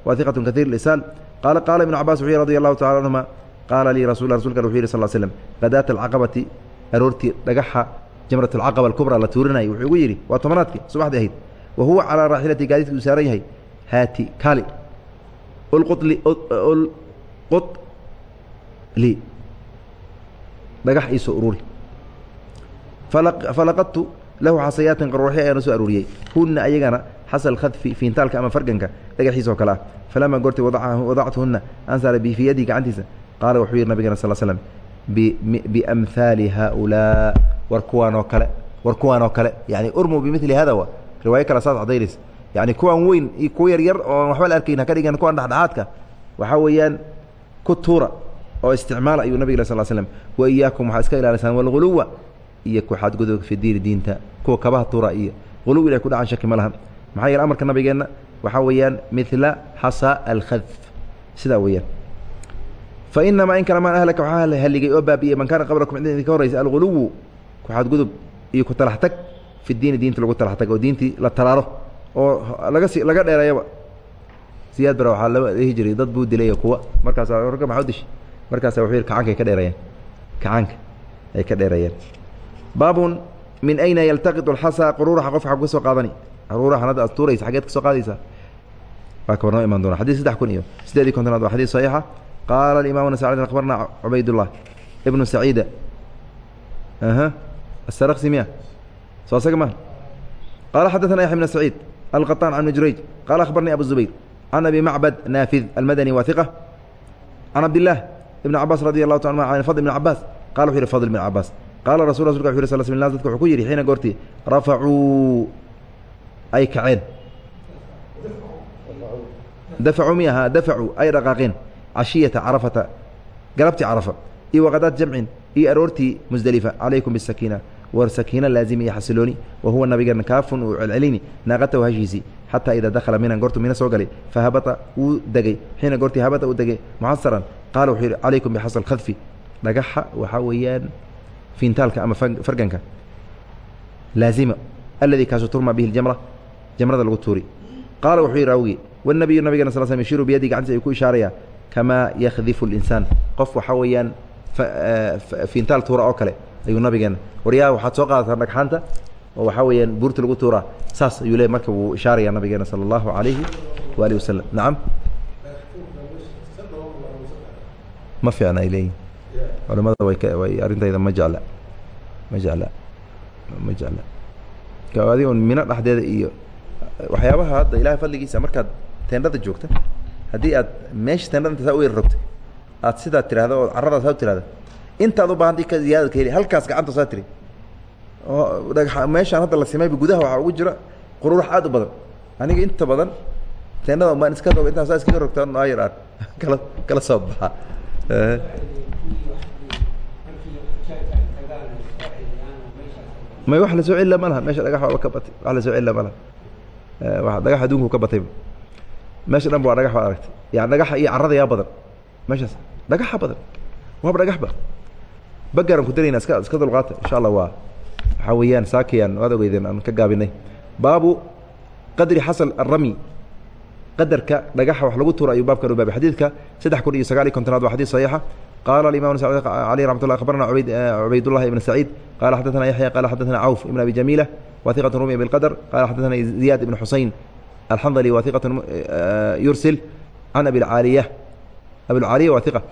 wa iqatu kair lisaan qaala qaala ibnu cabas wuxu yh radi allahu tacala anhuma qaala lii rasu rasulka wuxu yih sal slm hadaat alcaqabati aroortii dhagaxa jamrat alcaqaba alkubra la tuurinaya wuxuu igu yidhi waa tobanaadki subaxdii ahayd. Wa huwa calaa raaxilati gaadiidki uu saaran yahay haati kaali. Qli dhagax iisoo ururi falaqadtu lahu xasayaatin qaruuxyo ayaana soo aruuriyey. Hunna ayagana xasal khadfi fiintaalka ama farganka dhagaxiisa oo kale ah. Falamaa goortay wadactuhunna aan saaray bi fii yadii gacantiisa. Qaala wuxuu yidhi nabigana sal slm biamhaali haaulaa war kuwaan oo kale war kuwaan oo kale. Yani urmu bimili hada wa. Riwaayo kale saas cadaynaysa yani kuwaan weyn iyo kuwa yar yar oo waxba la arkayn haka dhigan kuwan dhexdhexaadka. Waxaa weeyaan ku tuura oo isticmaala ayuu nabig sal slm wa iyaakum waxaa iska ilaalisaan walguluwa iyo ku xadgudubka fi diini diinta kuwa kabaha tuura iyo guluw inay ku dhacan shaki ma lahan. Maxaa yeele amarka nabigeenna waxaa weeyaan midla xasa alkhadf. Sidaa weeyaan. Fa inamaa in kale maan ahlaka waxaa halligay oo baabi'iyey man kaana qablakum cid idinka horraysa alguluwu ku xadgudub iyo ku talax tag fi diini diinta lagu talax tag oo diintii la talaalo oo laga si laga dheereeyaba siyaad bara waxaa la dhihi jiray dad buu dilay kuwa. Markaasa ragga maxaa u dishay markaasa wuxuu yidhi kacaanka ay ka dheereeyeen kacaanka ay ka dheereeyeen baabun min ayna yaltaqitu alxasa quruuraxa qofka xag ka soo qaadani. Quruuraxan hadda aad tuuraysa xageed ka soo qaadaysaa waa ka warnoo imaan doona. Xadis saddex kun iyo siddeed iyo kontonaad waa xadiis saxiixa. Qaala alimamu nasacid akhbarna cubaydullah ibnu saciida aha. Asaraqsi miya. Soo asaga ma. Qaala xadaثana yaxya bn saciid alqaطaan can ibni jurayj. Qaala akhbarnii abu zubayr can abi macbad naafid almadani wa hiqa can cabdillaah ibn cabaas radi allahu ta an fadl ibn cabaas qala wuxu yhi fadl ibn cabaas qaala rasul rasulka wuxu sl sl nas dadka wuxuu ku yidhi xiina goortii rafacuu ay kaceen. Dafacuu miaha dafacuu ay dhaqaaqeen. Cashiyata carafata galabtii carafa iyo waqadaad jamcin iyo aroortii musdelifa calaykum bisakiina war sakiina laazimi iyo xasilooni wa huwa nabigeena kaafun uu celcelini naaqatahu hashiisii xataa idaa dakhala minan goortu mina soo galay fahabata wuu degey xiina goortii habata uu degey muxasaran qaala wuxuu yidhi calaykum bixasal khadfi dhagaxa waxaa weeyaan fiintaalka ama farganka. Laazima alladii kaasu turma bihi ljamra jamrada lagu tuuri. Qaala wuxuu yidhi awgii wanabiyu nabigana sal slm yashiru biyadii gacantiisa ayuu ku ishaarayaa kamaa yakhdifu linsaan. Qof waxaa weeyaan fiintaal tuura oo kale ayuu nabigeena waryaa waxaad soo qaadataa dhagxaanta oo waxaa weeyaan buurta lagu tuuraa. Saas ayuu le marka wuu ishaaraya nabigeena sala allahu calayhi waalihi wasalam nacam. Ma fiicna ay leeyihiin culamada way arrintayda ma jecla ma jecla ma jecla. Adi un mino dhexdeeda iyo waxyaabaha hadda ilahay fadligiisa markaad teendhada joogta haddii aad meesha teendhada inta saa u yar rogta aad sidaa tirahda oo carradaas saa u tirahda intaad u baahantay ka ziyaadad ka heli halkaas gacanta saa tiri. Oo dhagxa meeshaan hadda la simayba gudaha waxaa ugu jira quruurax aad u badan. Aniga inta badan teendhada baan iska roga intaa saa iskaga rogta ayar aan kala kala soo baxa may wax la soo celila ma laha meesha dhagax waaba ka batay. Wax la soo celila ma laha dhagax adduunku ka batayba meesha dhan ba waa dhagax baad aragtay. Yani dhagaxa iyo carrada yaa badan. Meeshaas dhagaxa badan. Waaba dhagaxba bagaran ku darayna iska iska dulqaata insha allah waa waxaa weeyaan saakiyaan waad ogeydeen aan ka gaabinay. Baabu qadri xasal arami qadarka dhagaxa wax lagu tuura ayuu baabkan u baabay xadiidka saddex kun iyo sagaal iyo kontonaad waa xadiis saxiixa قال الإمام علي رحمة الله أخبرنا عبيد, عبيد الله بن سعيد قال حدثنا يحيى قال حدثنا عوف بن أبي جميلة وثقة رمي بالقدر قال حدثنا زياد بن حسين الحنظلي وثقة يرسل عن أبي العالية أبي العالية وثقة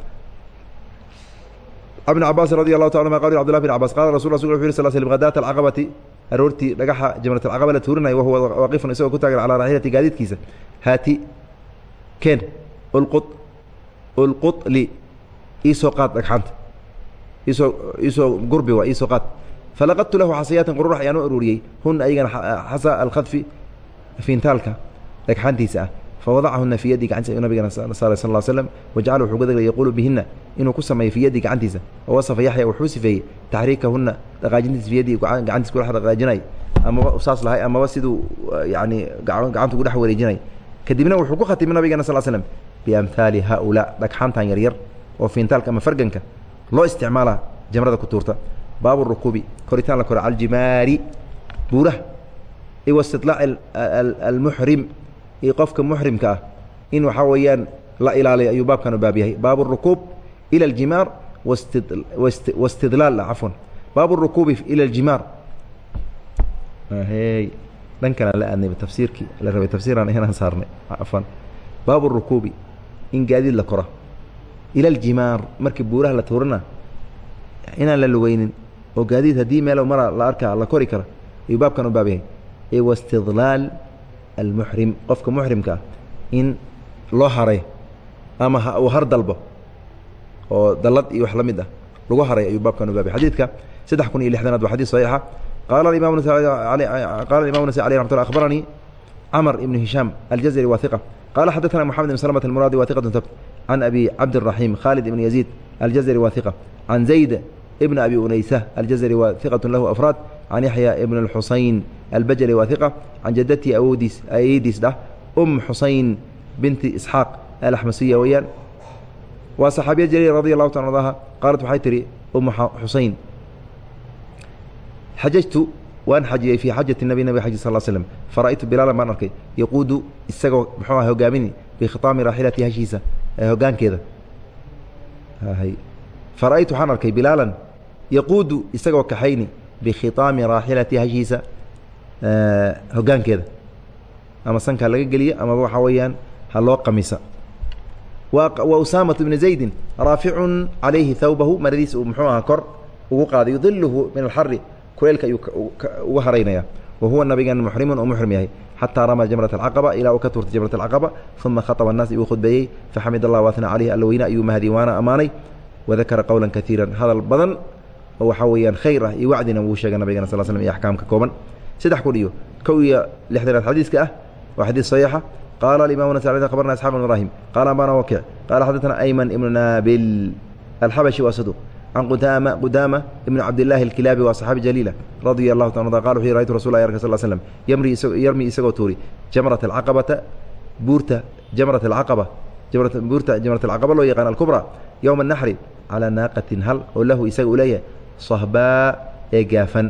ابن عباس رضي الله تعالى عنه قال عبد الله بن عباس قال رسول الله صلى الله عليه وسلم غداة العقبة aroortii dhagaxa jamrat alcaqaba la tuurinaya wahuwa waaqifun isagoo ku taagan calaa raaxilati gaadiidkiisa haati keen ulqud ulqud li iisoo qaad dhagxaanta iisoo iisoo gurbi waa iisoo qaad. Falaqadtu lahu xasayaatan qururax ayaan u aruuriyey huna ayagana xasa alkhadfi fiintaalka dhagxaantiisa ah. Fawadacahuna fii yaddi gacantiisa ayuu nabigana saaray sal slam wajacala wuxuu gadagay yaquulu bihina inuu ku sameeyo fii yaddi gacantiisa wawasafa yaxya wuxuu sifeeyey taxriikahuna dhaqaajintiisa fii yaddi gacantiisa kudhex dhaqaajinay. Amaba saas lahay amaba siduu yani gacanta ugu dhex wareejinay. Kadibna wuxuu ku khatimay nabigana sal slam biamhaali haaulaa dhagxaantan yaryar oo fiintaalka ama farganka loo isticmaala jamrada ku tuurta baabu rukuubi koritaan la kora caljimaari buuraha iyo istidlaac almuxrim iyo qofka muxrimka ah. In waxaa weeyaan la ilaaliyo ayuu baabkan u baab yahay. Baabu rukuub ila aljimaar wastidlaal cafwan. Baabu rukuubi ila aljimaar hey dhankan aan la aadnayba tafsiirkii la rabay tafsiiraan inaan saarnay afan baabu rukuubi in gaadiid la kora ila aljimaar markii buuraha la tuurana inaan la lugeynin oo gaadiid haddii meel mara la arkaa la kori kara ayuu baabkan u baab yahay wastidlaal almuxrim qofka muxrimka in loo haray ama uu har dalbo oo dalad iyo wax la mid ah lagu haray ayuu baabkan u baab yahay xadiidka saddex kun iyo lixdanaad waa xadiis saxiixa qaala imam qaala imam nasa alيh ramat lla akhbaranii camr ibn hishaam aljazri wa iqa qala xadaثna moxamed ibn slmt almuraadi wa iqat tabt can abi cabdالraxim khalid ibn yaziid aljazri wa iqa can zayd ibn abi unaysa aljazri wa iqat lahu afraad can yaxya ibn اlxusayn albajali wa iqa can jadatii awoodiis ayadiis dhah um xusayn binti isxaaq alaxmasiya weeyaan waa saxaabiya jaliil radi allahu ta ardaha qaalat waxay tihi um xusayn xajajtu waan xajiyey fii xajati nabi nabig xaj sal slm fara'aytu bilaalan baan arkay yaquudu isagoo muxuu ah hogaamini bikhitaami raaxilati hashiisa hogaankeeda. Fara'aytu waxaan arkay bilaalan yaquudu isagoo kaxayni bikhitaami raaxilati hashiisa hogaankeeda. Ama sankaa laga geliya amaba waxaa weeyaan ha loo qamisa. Wa usaamatu bni zaydin raaficun calayhi thawbahu maradiisa uu muxuu aha kor ugu qaaday yudiluhu min alxari kuleylka ayuu uga haraynaya wahuwa nabigan muxrimun oo muxrim yahay xataa rama jamrat alcaqaba ilaa uu ka tuurtay jamrat alcaqaba uma khaطaba annaas iuu khudbeeyey faxamid allah waana caleyhi allaweyne ayuu mahdi waana ammaanay wadakara qowla kaiira hadal badan oo waxaa weeyaan khayr ah iyo wacdina wuu sheegay nabigana sal slm iyo axkaamka kooban saddex kun iyo kow iyo lixdanaad xadiiska ah waa xadiis saxiixa qaala alimamu nasai abarna asxab ibrahim qaala ambana wakic qaala xaddatana ayman ibnu naabil alxabashi waa saduq can qudama qudaama ibn cabdillaahi alkilaabi waa saxaabi jaliila radia allahu ta qa wuxu raytu rasul lah arka sal slm yarmi isagoo tuuri jamrat alcaqabata buurta jamrat alcaqaba buurta jamrat alcaqaba loo yaqaan alkubra yowma anaxri calaa naaqatin hal oo lahu isaga uu leeyahay sahbaa ee gaafan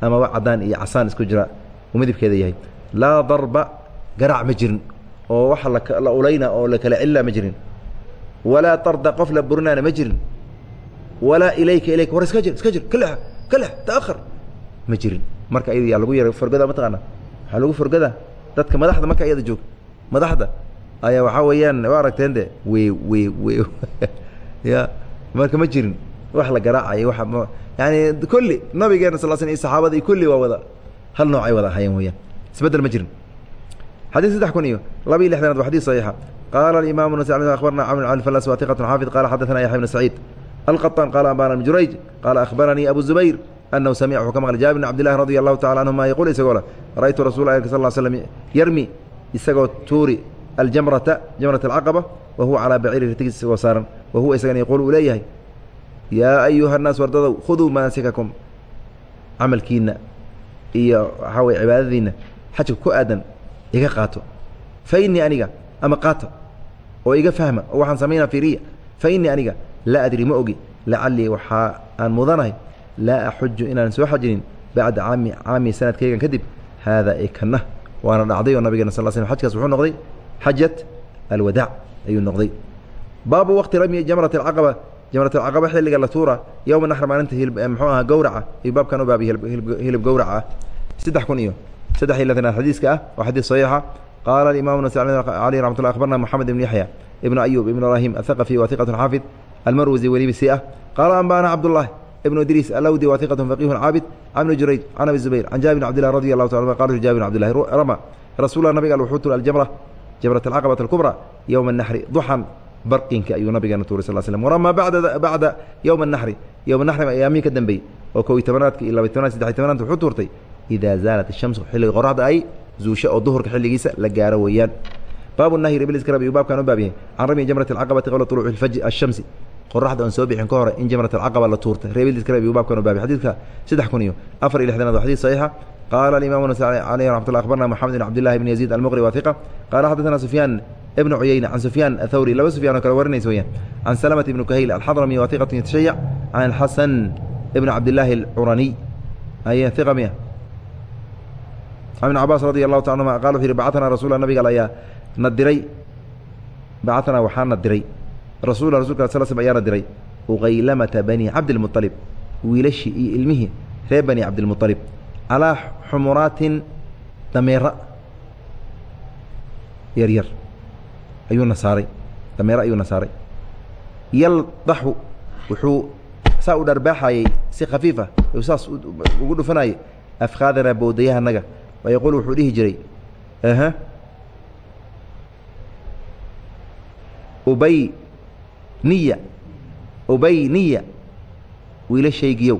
amaba cadaan iyo casaan isku jira uu midibkeeda yahay laa darba garaac ma jirin oo waxa la ulayna oo la kala celina ma jirin walaa tarda qof la burinaana ma jirin walaa ilayka ilayka war iska jir iska jir ka lex ka lex taahar ma jirin marka ayada yaa lagu yara forgada mataqaana waxaa lagu forgada dadka madaxda marka ayada joog madaxda ayaa waxaa weeyaan wa aragteen de wey wey wey ya marka ma jirin wax la garaacayo waa yani kulli nabigeena sal sl iyo saxaabada iyo kulli waa wada hal nooc ay wada ahayeen weyaan isbedel ma jirin xadيث سدح kun iyo laba iyo لحdanaad wa xadيث صحيixa qala الimaم نس أخبرna cمر بن فلس وثقة xافظ qala xadثna يحيى بن سعيد القطان qala أنbاna بن jurayج qala أخبرني أبو زبير أنه سمع وxuu ka mqلay jابر بن عبد الله رضي الله تعالى عنهma يقول isagoo le رأيtu رasuل ه صل ل سلم yrmي isagoo tuuri الجمرةa جمرة الcقبة وهuوa calىa bacيri rtigiis isagoo saaran وahuوa isagana يquل uu leeyahay yaa أيuهa الناas wardadow khudوu manaasikaكم camalkiina iyo waxaa wey cibaadadiina xajka ku aadan iga qaato fa innii aniga ama qaato oo iga fahma oo waxaan samaynaa fiiriya fa innii aniga laa adri ma ogi. Lacallii waxaa aan mudanahay laa axuju inaan soo xajinin bacda caami caami sanadkaygan kadib haadaa i kana waana dhacday oo nabigeena sal slam xajkaas wuxuu noqday xajat alwadaac ayuu noqday. Baabu waqti ramyi jamrat alcaqaba jamrat alcaqaba xilliga la tuura yowma naxr maalinta muxuu ahaa gowraca ayuu baabkan u baabiy hilib gowraca. Ah saddex kun iyo saddex iyo lixdanaad xadiiska ah waa xadiis saxiixa. Qaala imam nas aleyh ramat lla akhbarna moxamed ibn yaxya ibnu ayub ibn ibrahim athaqafi wa hiqat xaafid almarwasi welibisi ah qaala anbana cabdullahi ibnu idriis alawdi wa hiqat faqihu caabid can ibni jurayj can abi zubayr can jabir bn abdillah radi allahu ta qala jabir bn abdillahi rama rasulah nabiga al wuxuu turi aljamra jamrat alcaqabata alkubra yowma annaxri duxan barqinka ayuu nabigeena tuuray sal slm waramaa bada bacda yowma anaxri yowma naxri ayaamiin ka dambeeyey oo kow iyo tobanaadka iyo laba tobanaad saddex iyo tobanaad wuxuu tuurtay ida zaalat الshamsu xilliga qoraxda ay zuusho oo duhurka xilligiisa la gaaro weeyaan baabu nahyi ibliskra ayuu baabkan u baab yahay can ramyi jamrat alcaqabati qabla طuluuci fajr ashamsi qoraxda aan soo bixin ka hore in jamrat alcaqaba la tuurtay. Reebidkarabi baabkan baabay xadiidka saddex kun iyo afar iyo lixdanaad waa xadid saxiixa. Qaala alimamu nas caleyh raxmatullah akhbarna moxamed ibn cabdillahi bn yaziid almuqri waa hiqa qaala xaddatana sufyaan ibn cuyeyna can sufyaan athawri laba sufyaan oo kale warinaysa weyaan can salamata ibni kahayl alxadrami waa hiqatun yatashayac can xasan ibn cabdillaahi alcuraniy aye hiqa miya. Ibn cabaas radi allahu ta anuma qala wuxu yihi bacatnaa rasulla nabigaal ayaa na diray bacaanaa waxaa na diray rasuula rasulka sl slm ayaa na diray uqaylamata bani cabdilmuطalib wiilashii iyo ilmihii reer bani cabdilmuطalib calaa xumuraatin dameera? Yar yar ayuuna saaray dameero ayuuna saaray yaldaxu wuxuu saa u dharbaaxayey si khafiifa saas ugu dhufanayay afkaadanaa boodayahanaga wa yaquul wuxuu dhihi jiray ubay niya. Ubay niya. Wiilashaygiyow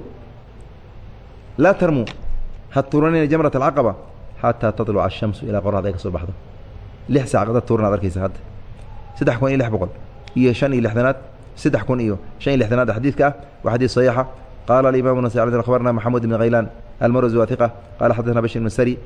laa tarmuu ha turanina jamrat alcaqaba xataa taluca ashamsu ilaa qoraxda ay ka soo baxdo. Lix saac qada tuuranaad arkaysa hadda saddex kun iyo lix boqol. Iyo shan iyo lixdanaad saddex kun iyo shan iyo lixdanaad xadiidka ah waa xadiid saxiixa. Qaala alimamu nasai akhbarna maxamuud ibn khaylaan almarwsi waa iqa qala xaddaثna bashir ibn sari.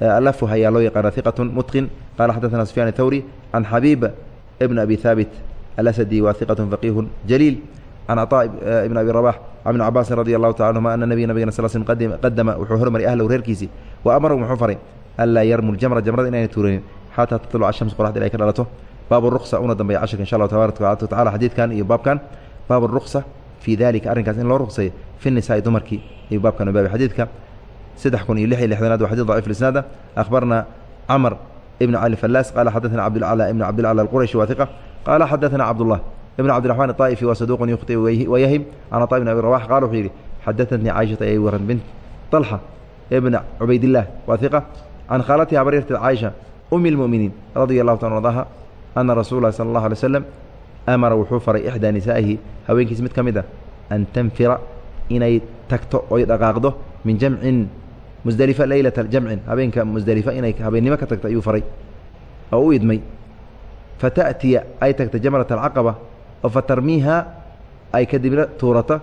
Alafuh ayaa loo yaqaana iqat mutqin. Qala xadaثna sufyaan thawri can xabiib ibn abi haabit alasadi waa iqat faqiihu jaliil can caطaa ibn abi rabax can ibn cabaasin radi allahu taala anhuma ana nabiy nabigana sal sl qadama wuxuu hormary ahlahu reerkiisii wa amarahum wuxuu faray anlaa yarmu ljamra jamrada inayna tuuranin xataa tatluca shams qoraxda ilay ka dhalato baabu ruksa una dambeeya cashirka insha allahu tabaaraka watacala xadiidkan iyo baabkan baabu ruksa fii dalika arrinkaas in loo ruksayo fi nisaai dumarkii iyo baabkan baabi xadiidka saddex kun iyo iyo lixdanaad waa xadid dacif isnaada akhbarna camr ibn cali fallaas qaala xadaثna cabdilcala ibn cabdilcala alqurashi waa iqa qaala xadaثna cabdullah ibn cabdiraxmaan aطaa'ifi waa saduuqun yukhti wayahim can caطaa ibn abi rabax qala wuxuu yidhi xadaثatnii caaishata ayay waran bint طalxa ibna cubaydillaah waa iqa can khaalatiha baryarteed caaisha umi اlmu'miniin radia allahu taala ardaha ana rasuul lahi sala allahu alay slam amara wuxuu faray ixdaa nisaa'ihi haweenkiis mid ka mid a an tanfira inay tagto oy dhaqaaqdo min jamcin musdelifa leylata jamcin habeenka musdelifa inay habeennimo ka tagto ayuu faray oo u idmay fata'tiya ay tagta jamrat alcaqaba oo fatarmiiha ay kadibna tuurata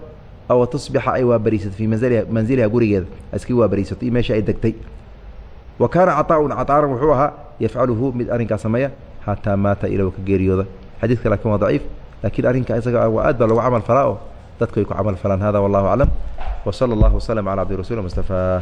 aw tusbixa ay waabariisato fii manziliha manziliha gurigeeda iskii waabariisato iyo meesha ay degtay wa kaana caطaa'un caطaaran wuxuu ahaa yafcaluhu mid arrinkaa sameeya xataa maata ilow ka geeriyooda xadiidka laakiin waa daciif laakiin arrinka isaga aad baa logu camal falaa oo dadku ay ku camal falaan hada wallahu aclam wa sala allahu waslm cala cabdi rasuuli mustafaa